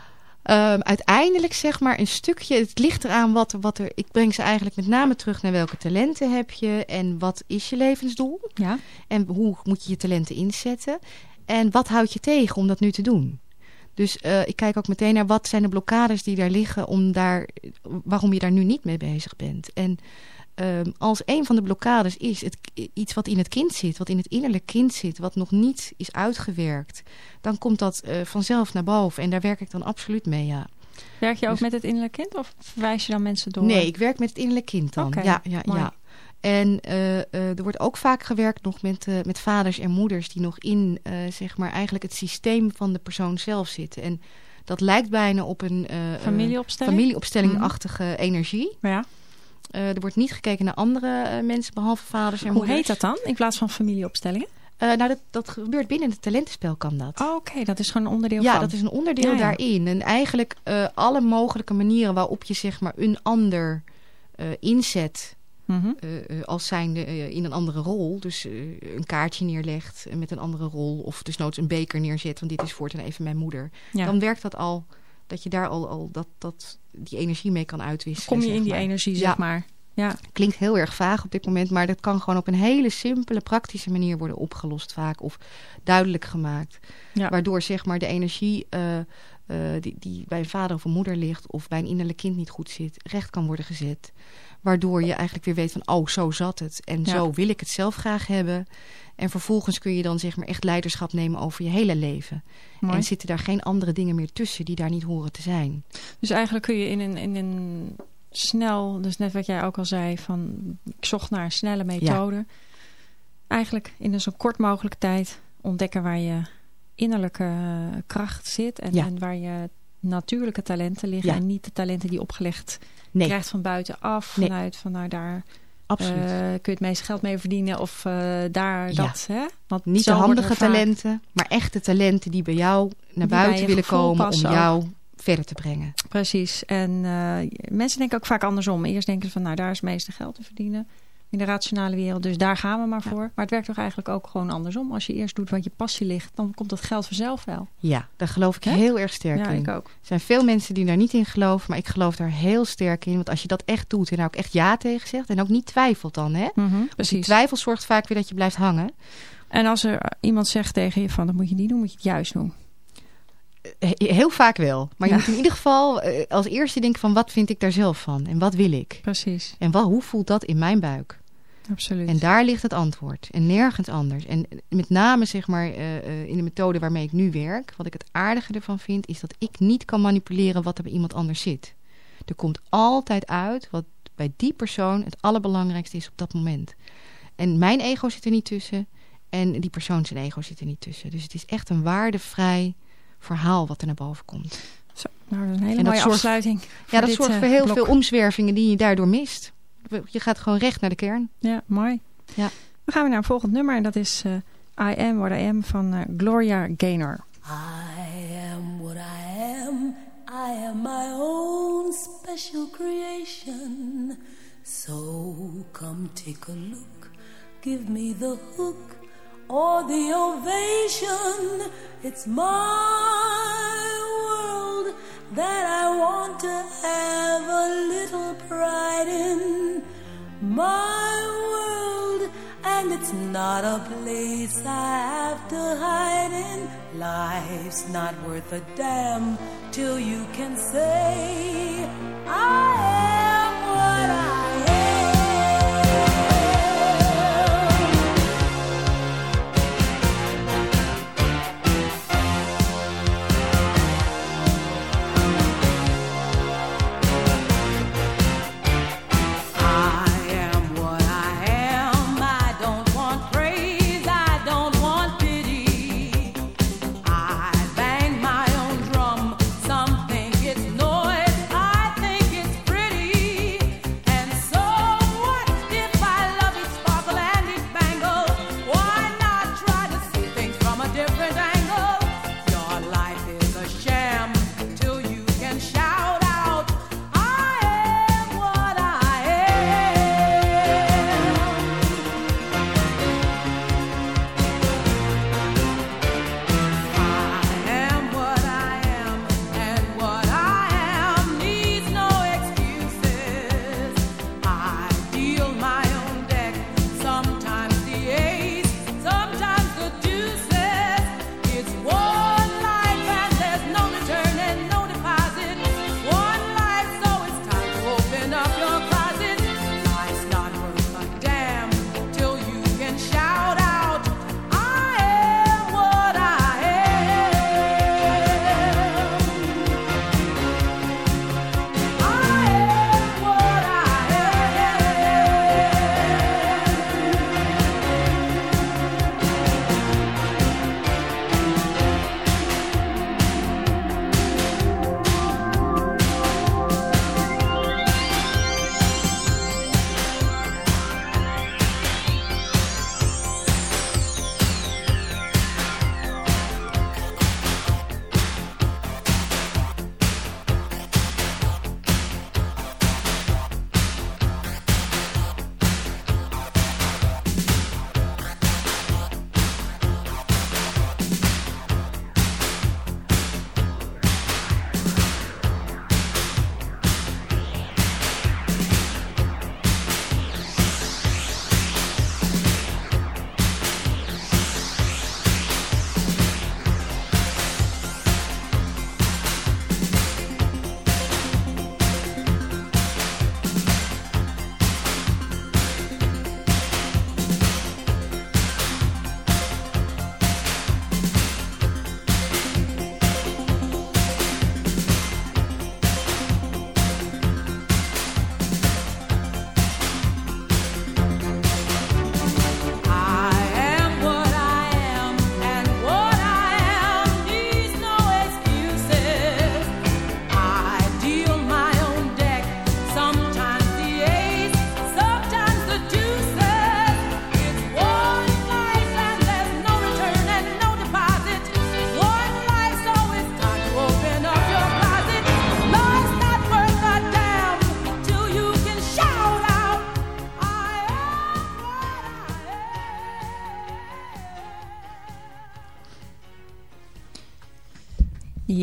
Ehm, uiteindelijk zeg maar een stukje, het ligt eraan wat, er- wat er... Ik breng ze eigenlijk met name terug naar welke talenten heb je... en wat is je levensdoel? Ja. En hoe moet je je talenten inzetten? En wat houdt je tegen om dat nu te doen? Dus eh, ik kijk ook meteen naar wat zijn de blokkades die daar liggen... Om daar, waarom je daar nu niet mee bezig bent. En ehm, als een van de blokkades is het, iets wat in het kind zit... wat in het innerlijk kind zit, wat nog niet is uitgewerkt... dan komt dat eh, vanzelf naar boven. En daar werk ik dan absoluut mee, ja. Werk je ook Dus- met het innerlijk kind of verwijs je dan mensen door? Nee, ik werk met het innerlijk kind dan. Ja, ja, mooi. ja. En eh, eh, er wordt ook vaak gewerkt nog met, met vaders en moeders die nog in zeg maar eigenlijk het systeem van de persoon zelf zitten. En dat lijkt bijna op een Familieopstelling? familieopstellingachtige energie. Ja. Eh, er wordt niet gekeken naar andere eh, mensen behalve vaders en Hoe moeders. heet dat dan in plaats van familieopstellingen? Eh, nou, dat, dat gebeurt binnen het talentenspel kan dat. Oh, Oké, dat is gewoon een onderdeel Ja, van. dat is een onderdeel Ja, ja. daarin. En eigenlijk alle mogelijke manieren waarop je zeg maar een ander inzet Mhm. als zijnde in een andere rol. Dus een kaartje neerlegt met een andere rol. Of desnoods een beker neerzet, want dit is voortaan even mijn moeder. Ja. Dan werkt dat al, dat je daar al, al dat, dat, die energie mee kan uitwisselen. Kom je in die maar. energie, Ja. zeg maar. Ja, Klinkt heel erg vaag op dit moment, maar dat kan gewoon op een hele simpele, praktische manier worden opgelost vaak. Of duidelijk gemaakt. Ja. Waardoor zeg maar de energie eh, eh, die, die bij een vader of een moeder ligt... of bij een innerlijk kind niet goed zit, recht kan worden gezet. Waardoor je eigenlijk weer weet van, oh, zo zat het. En Ja. zo wil ik het zelf graag hebben. En vervolgens kun je dan zeg maar echt leiderschap nemen over je hele leven. mooi. En zitten daar geen andere dingen meer tussen die daar niet horen te zijn. Dus eigenlijk kun je in een, in een snel, dus net wat jij ook al zei, van ik zocht naar een snelle methode. Eigenlijk in een zo kort mogelijke tijd ontdekken waar je innerlijke eh, kracht zit en, Ja. en waar je natuurlijke talenten liggen Ja. en niet de talenten die opgelegd Nee, krijgt van buitenaf. Nee. Vanuit van nou daar absoluut. eh, kun je het meeste geld mee verdienen of eh, daar Ja. dat. Hè? Want Niet de handige talenten, maar echte talenten die bij jou naar buiten willen komen om jou verder te brengen. Precies. En mensen denken ook vaak andersom. Eerst denken ze van, nou, daar is het meeste geld te verdienen. In de rationale wereld. Dus daar gaan we maar voor. Maar het werkt toch eigenlijk ook gewoon andersom. Als je eerst doet wat je passie ligt, dan komt dat geld vanzelf wel. Ja, daar geloof ik heel erg sterk ja, in. ik ook. Er zijn veel mensen die daar niet in geloven, maar ik geloof daar heel sterk in. Want als je dat echt doet en daar ook echt ja tegen zegt en ook niet twijfelt dan, hè? Die Precies. twijfel zorgt vaak weer dat je blijft hangen. En als er iemand zegt tegen je van, dat moet je niet doen, moet je het juist doen. Eh, Heel vaak wel. Maar je Ja. moet in ieder geval eh, als eerste denken van wat vind ik daar zelf van? En wat wil ik? Precies. En wat, hoe voelt dat in mijn buik? Absoluut. En daar ligt het antwoord. En nergens anders. En met name zeg maar eh, eh, in de methode waarmee ik nu werk. Wat ik het aardige ervan vind. Is dat ik niet kan manipuleren wat er bij iemand anders zit. Er komt altijd uit wat bij die persoon het allerbelangrijkste is op dat moment. En mijn ego zit er niet tussen. En die persoon zijn ego zit er niet tussen. Dus het is echt een waardevrij verhaal wat er naar boven komt. Zo, nou, een hele mooie afsluiting. Ja, dat dit, zorgt eh, voor heel veel omzwervingen die je daardoor mist. Je gaat gewoon recht naar de kern. Ja, mooi. Ja. Dan gaan we naar een volgend nummer. En dat is eh, I Am What I Am van eh, Gloria Gaynor. I am what I am. I am my own special creation. So come take a look. Give me the hook or the ovation. It's my world that I want to have a little pride in. My world, and it's not a place I have to hide in. Life's not worth a damn till you can say, I am what I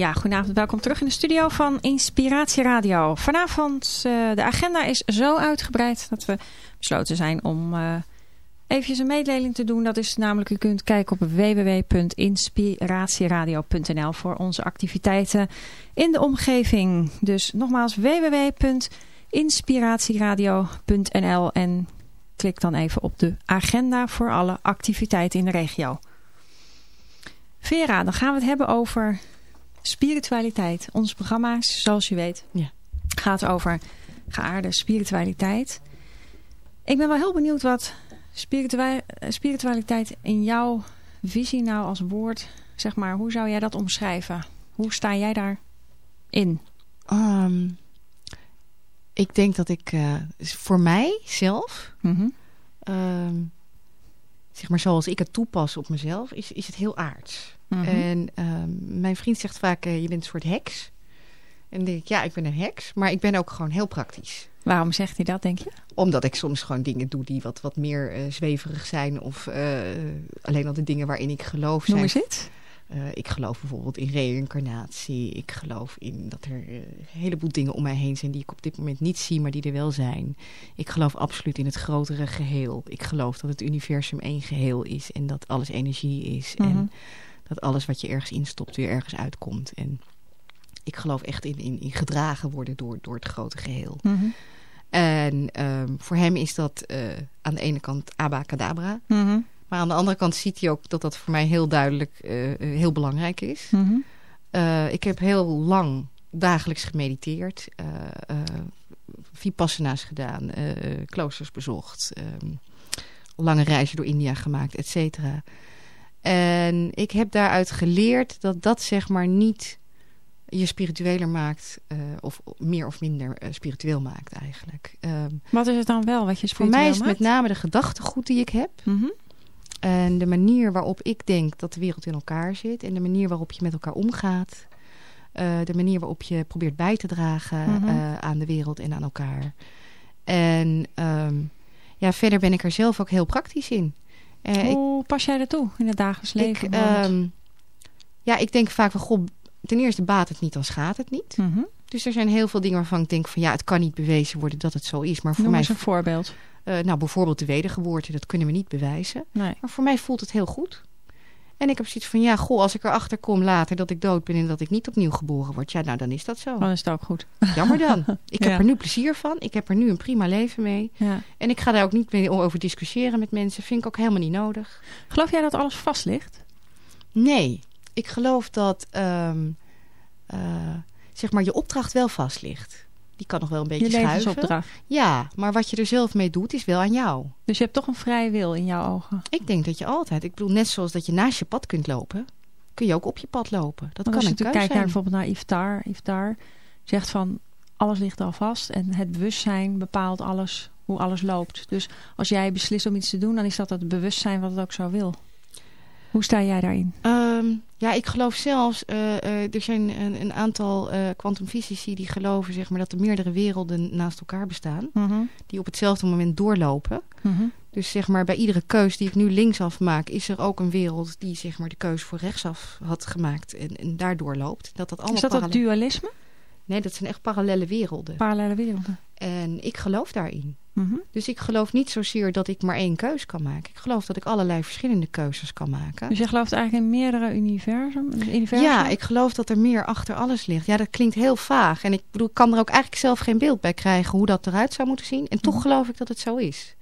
Ja, goedenavond. Welkom terug in de studio van Inspiratie Radio. Vanavond, eh, de agenda is zo uitgebreid dat we besloten zijn om eh eventjes een mededeling te doen. Dat is namelijk, u kunt kijken op www.inspiratieradio.nl voor onze activiteiten in de omgeving. Dus nogmaals www.inspiratieradio.nl en klik dan even op de agenda voor alle activiteiten in de regio. Vera, dan gaan we het hebben over spiritualiteit. Ons programma, zoals je weet, Ja. gaat over geaarde spiritualiteit. Ik ben wel heel benieuwd wat spiritua- spiritualiteit in jouw visie nou als woord, zeg maar, hoe zou jij dat omschrijven? Hoe sta jij daar in? Ehm, ik denk dat ik eh, voor mij zelf, ehm, zeg maar zoals ik het toepas op mezelf, is, is het heel aards. Mhm. En ehm, mijn vriend zegt vaak, eh, je bent een soort heks. En dan denk ik, ja, ik ben een heks, maar ik ben ook gewoon heel praktisch. Waarom zegt hij dat, denk je? Omdat ik soms gewoon dingen doe die wat, wat meer eh, zweverig zijn. Of eh, alleen al de dingen waarin ik geloof Noem zijn. eens iets. Ik geloof bijvoorbeeld in reïncarnatie. Ik geloof in dat er een heleboel dingen om mij heen zijn die ik op dit moment niet zie, maar die er wel zijn. Ik geloof absoluut in het grotere geheel. Ik geloof dat het universum één geheel is en dat alles energie is. Mhm. En dat alles wat je ergens instopt weer ergens uitkomt. En ik geloof echt in, in, in gedragen worden door, door het grote geheel. Mhm. En ehm, voor hem is dat eh, aan de ene kant abacadabra. Mhm. Maar aan de andere kant ziet hij ook dat dat voor mij heel duidelijk eh, eh, heel belangrijk is. Mhm. Ik heb heel lang dagelijks gemediteerd. Vipassana's gedaan. kloosters bezocht. ehm, lange reizen door India gemaakt, et cetera. En ik heb daaruit geleerd dat dat zeg maar niet je spiritueler maakt. eh, of meer of minder eh, spiritueel maakt eigenlijk. Ehm, Wat is het dan wel wat je voor mij is het spiritueel met name de gedachtegoed die ik heb. Mhm. En de manier waarop ik denk dat de wereld in elkaar zit. En de manier waarop je met elkaar omgaat. Eh, de manier waarop je probeert bij te dragen Mhm. aan de wereld en aan elkaar. En ehm, ja, verder ben ik er zelf ook heel praktisch in. Eh, ik, Hoe pas jij dat toe in het dagelijks leven? ik, ehm, ja, ik denk vaak van, goh, ten eerste baat het niet, dan schaadt het niet. Mhm. Dus er zijn heel veel dingen waarvan ik denk van, ja, het kan niet bewezen worden dat het zo is. Maar voor Noem mij, eens een voorbeeld. eh, nou bijvoorbeeld de wedergeboorte, dat kunnen we niet bewijzen. Nee. Maar voor mij voelt het heel goed. En ik heb zoiets van, ja, goh, als ik erachter kom later dat ik dood ben en dat ik niet opnieuw geboren word, ja, nou dan is dat zo. Dan is het ook goed. Jammer dan. Ik heb er nu plezier van. Ik heb er nu een prima leven mee. Ja. En ik ga daar ook niet mee over discussiëren met mensen. Vind ik ook helemaal niet nodig. Geloof jij dat alles vast ligt? Nee, ik geloof dat ehm, eh, zeg maar je opdracht wel vast ligt. Die kan nog wel een beetje Je schuiven. Ja, maar wat je er zelf mee doet is wel aan jou. Dus je hebt toch een vrije wil in jouw ogen. Ik denk dat je altijd, ik bedoel net zoals dat je naast je pad kunt lopen, kun je ook op je pad lopen. Dat Want kan je een natuurlijk keus kijkt naar bijvoorbeeld naar Iftar. Iftar zegt van alles ligt al vast. En het bewustzijn bepaalt alles, hoe alles loopt. Dus als jij beslist om iets te doen, dan is dat het bewustzijn wat het ook zo wil. Hoe sta jij daarin? Ehm, ja, ik geloof zelfs, eh, eh, er zijn een, een aantal eh kwantumfysici die geloven zeg maar, dat er meerdere werelden naast elkaar bestaan. Mhm. Die op hetzelfde moment doorlopen. Mhm. Dus zeg maar, bij iedere keus die ik nu linksaf maak, is er ook een wereld die zeg maar, de keus voor rechtsaf had gemaakt en, en daardoor loopt. Dat dat allemaal Is dat dat dualisme? Nee, dat zijn echt parallele werelden. Parallele werelden. En ik geloof daarin. Mhm. Dus ik geloof niet zozeer dat ik maar één keus kan maken. Ik geloof dat ik allerlei verschillende keuzes kan maken. Dus je gelooft eigenlijk in meerdere universum? universum? Ja, ik geloof dat er meer achter alles ligt. Ja, dat klinkt heel vaag. En ik bedoel, ik kan er ook eigenlijk zelf geen beeld bij krijgen hoe dat eruit zou moeten zien. En toch Mhm. geloof ik dat het zo is.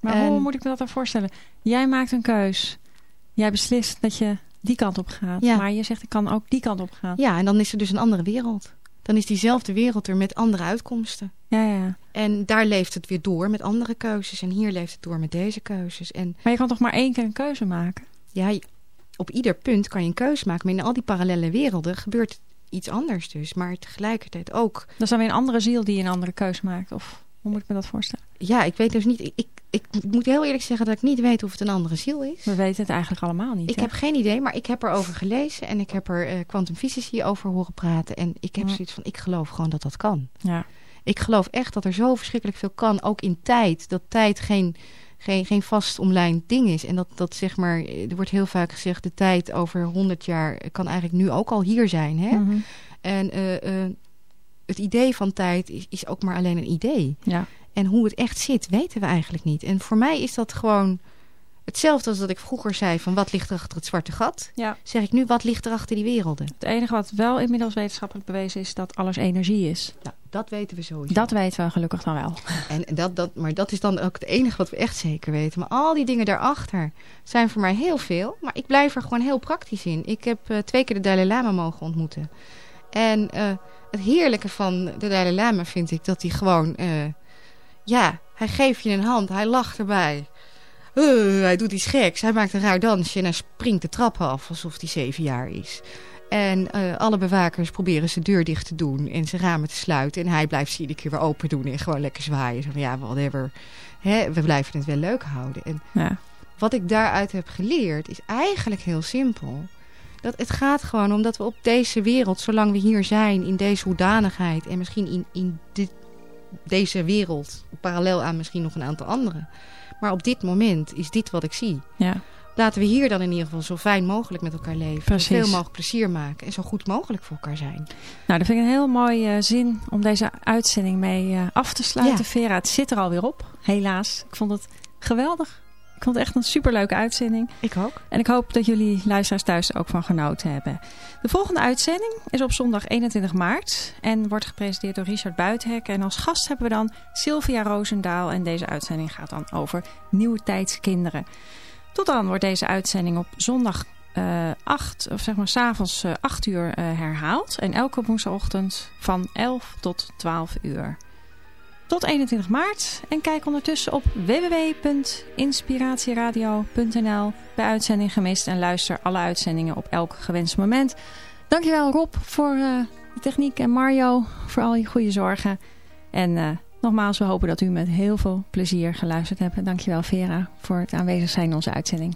Maar En- hoe moet ik me dat dan voorstellen? Jij maakt een keus. Jij beslist dat je die kant op gaat. Ja. Maar je zegt ik kan ook die kant op gaan. Ja, en dan is er dus een andere wereld. Dan is diezelfde wereld er met andere uitkomsten. Ja, ja. En daar leeft het weer door met andere keuzes. En hier leeft het door met deze keuzes. En Maar je kan toch maar één keer een keuze maken? ja, op ieder punt kan je een keuze maken. Maar in al die parallele werelden gebeurt iets anders dus. Maar tegelijkertijd ook... Dat is dan weer een andere ziel die een andere keuze maakt. Of hoe moet ik me dat voorstellen? Ja, ik weet dus niet... Ik, ik, ik moet heel eerlijk zeggen dat ik niet weet of het een andere ziel is. We weten het eigenlijk allemaal niet. Ik hè? heb geen idee, maar ik heb erover gelezen. En ik heb er eh kwantumfysici over horen praten. En ik heb Ja. zoiets van, ik geloof gewoon dat dat kan. Ja. Ik geloof echt dat er zo verschrikkelijk veel kan. Ook in tijd. Dat tijd geen, geen, geen vast omlijnd ding is. En dat, dat zeg maar, er wordt heel vaak gezegd... de tijd over 100 jaar kan eigenlijk nu ook al hier zijn. Hè? Mhm. En eh, eh, het idee van tijd is, is ook maar alleen een idee. ja. En hoe het echt zit, weten we eigenlijk niet. En voor mij is dat gewoon hetzelfde als dat ik vroeger zei... van wat ligt er achter het zwarte gat? ja. Zeg ik nu, wat ligt er achter die werelden? Het enige wat wel inmiddels wetenschappelijk bewezen is dat alles energie is. Nou, dat weten we sowieso. Dat weten we gelukkig dan wel. En dat, dat, maar dat is dan ook het enige wat we echt zeker weten. Maar al die dingen daarachter zijn voor mij heel veel. Maar ik blijf er gewoon heel praktisch in. Ik heb eh, twee keer de Dalai Lama mogen ontmoeten. En eh, het heerlijke van de Dalai Lama vind ik dat hij gewoon... eh, ja, hij geeft je een hand. Hij lacht erbij. Eh, hij doet iets geks. Hij maakt een raar dansje en hij springt de trap af alsof hij zeven jaar is. En alle bewakers proberen zijn deur dicht te doen en zijn ramen te sluiten. En hij blijft ze iedere keer weer open doen en gewoon lekker zwaaien. Zo van ja, whatever. Hè, we blijven het wel leuk houden. En Ja. wat ik daaruit heb geleerd is eigenlijk heel simpel. Dat het gaat gewoon om dat we op deze wereld, zolang we hier zijn, in deze hoedanigheid en misschien in, in dit, deze wereld, parallel aan misschien nog een aantal andere. Maar op dit moment is dit wat ik zie. Ja. laten we hier dan in ieder geval zo fijn mogelijk met elkaar leven. Precies. Veel mogelijk plezier maken en zo goed mogelijk voor elkaar zijn. Nou, dat vind ik een heel mooie eh, zin om deze uitzending mee eh, af te sluiten. Ja. Vera, het zit er alweer op, helaas. Ik vond het geweldig. Ik vond het echt een superleuke uitzending. Ik ook. En ik hoop dat jullie luisteraars thuis ook van genoten hebben. De volgende uitzending is op zondag 21 maart en wordt gepresenteerd door Richard Buitenhek. En als gast hebben we dan Sylvia Roosendaal en deze uitzending gaat dan over nieuwe tijdskinderen. Tot dan wordt deze uitzending op zondag eh 8, of zeg maar s'avonds eh 8 uur eh, herhaald. En elke woensdagochtend van 11 tot 12 uur. Tot 21 maart. En kijk ondertussen op www.inspiratieradio.nl bij uitzending gemist. En luister alle uitzendingen op elk gewenst moment. Dankjewel Rob voor eh, de techniek en Mario voor al je goede zorgen. En eh, nogmaals, we hopen dat u met heel veel plezier geluisterd hebt. Dankjewel Vera voor het aanwezig zijn in onze uitzending.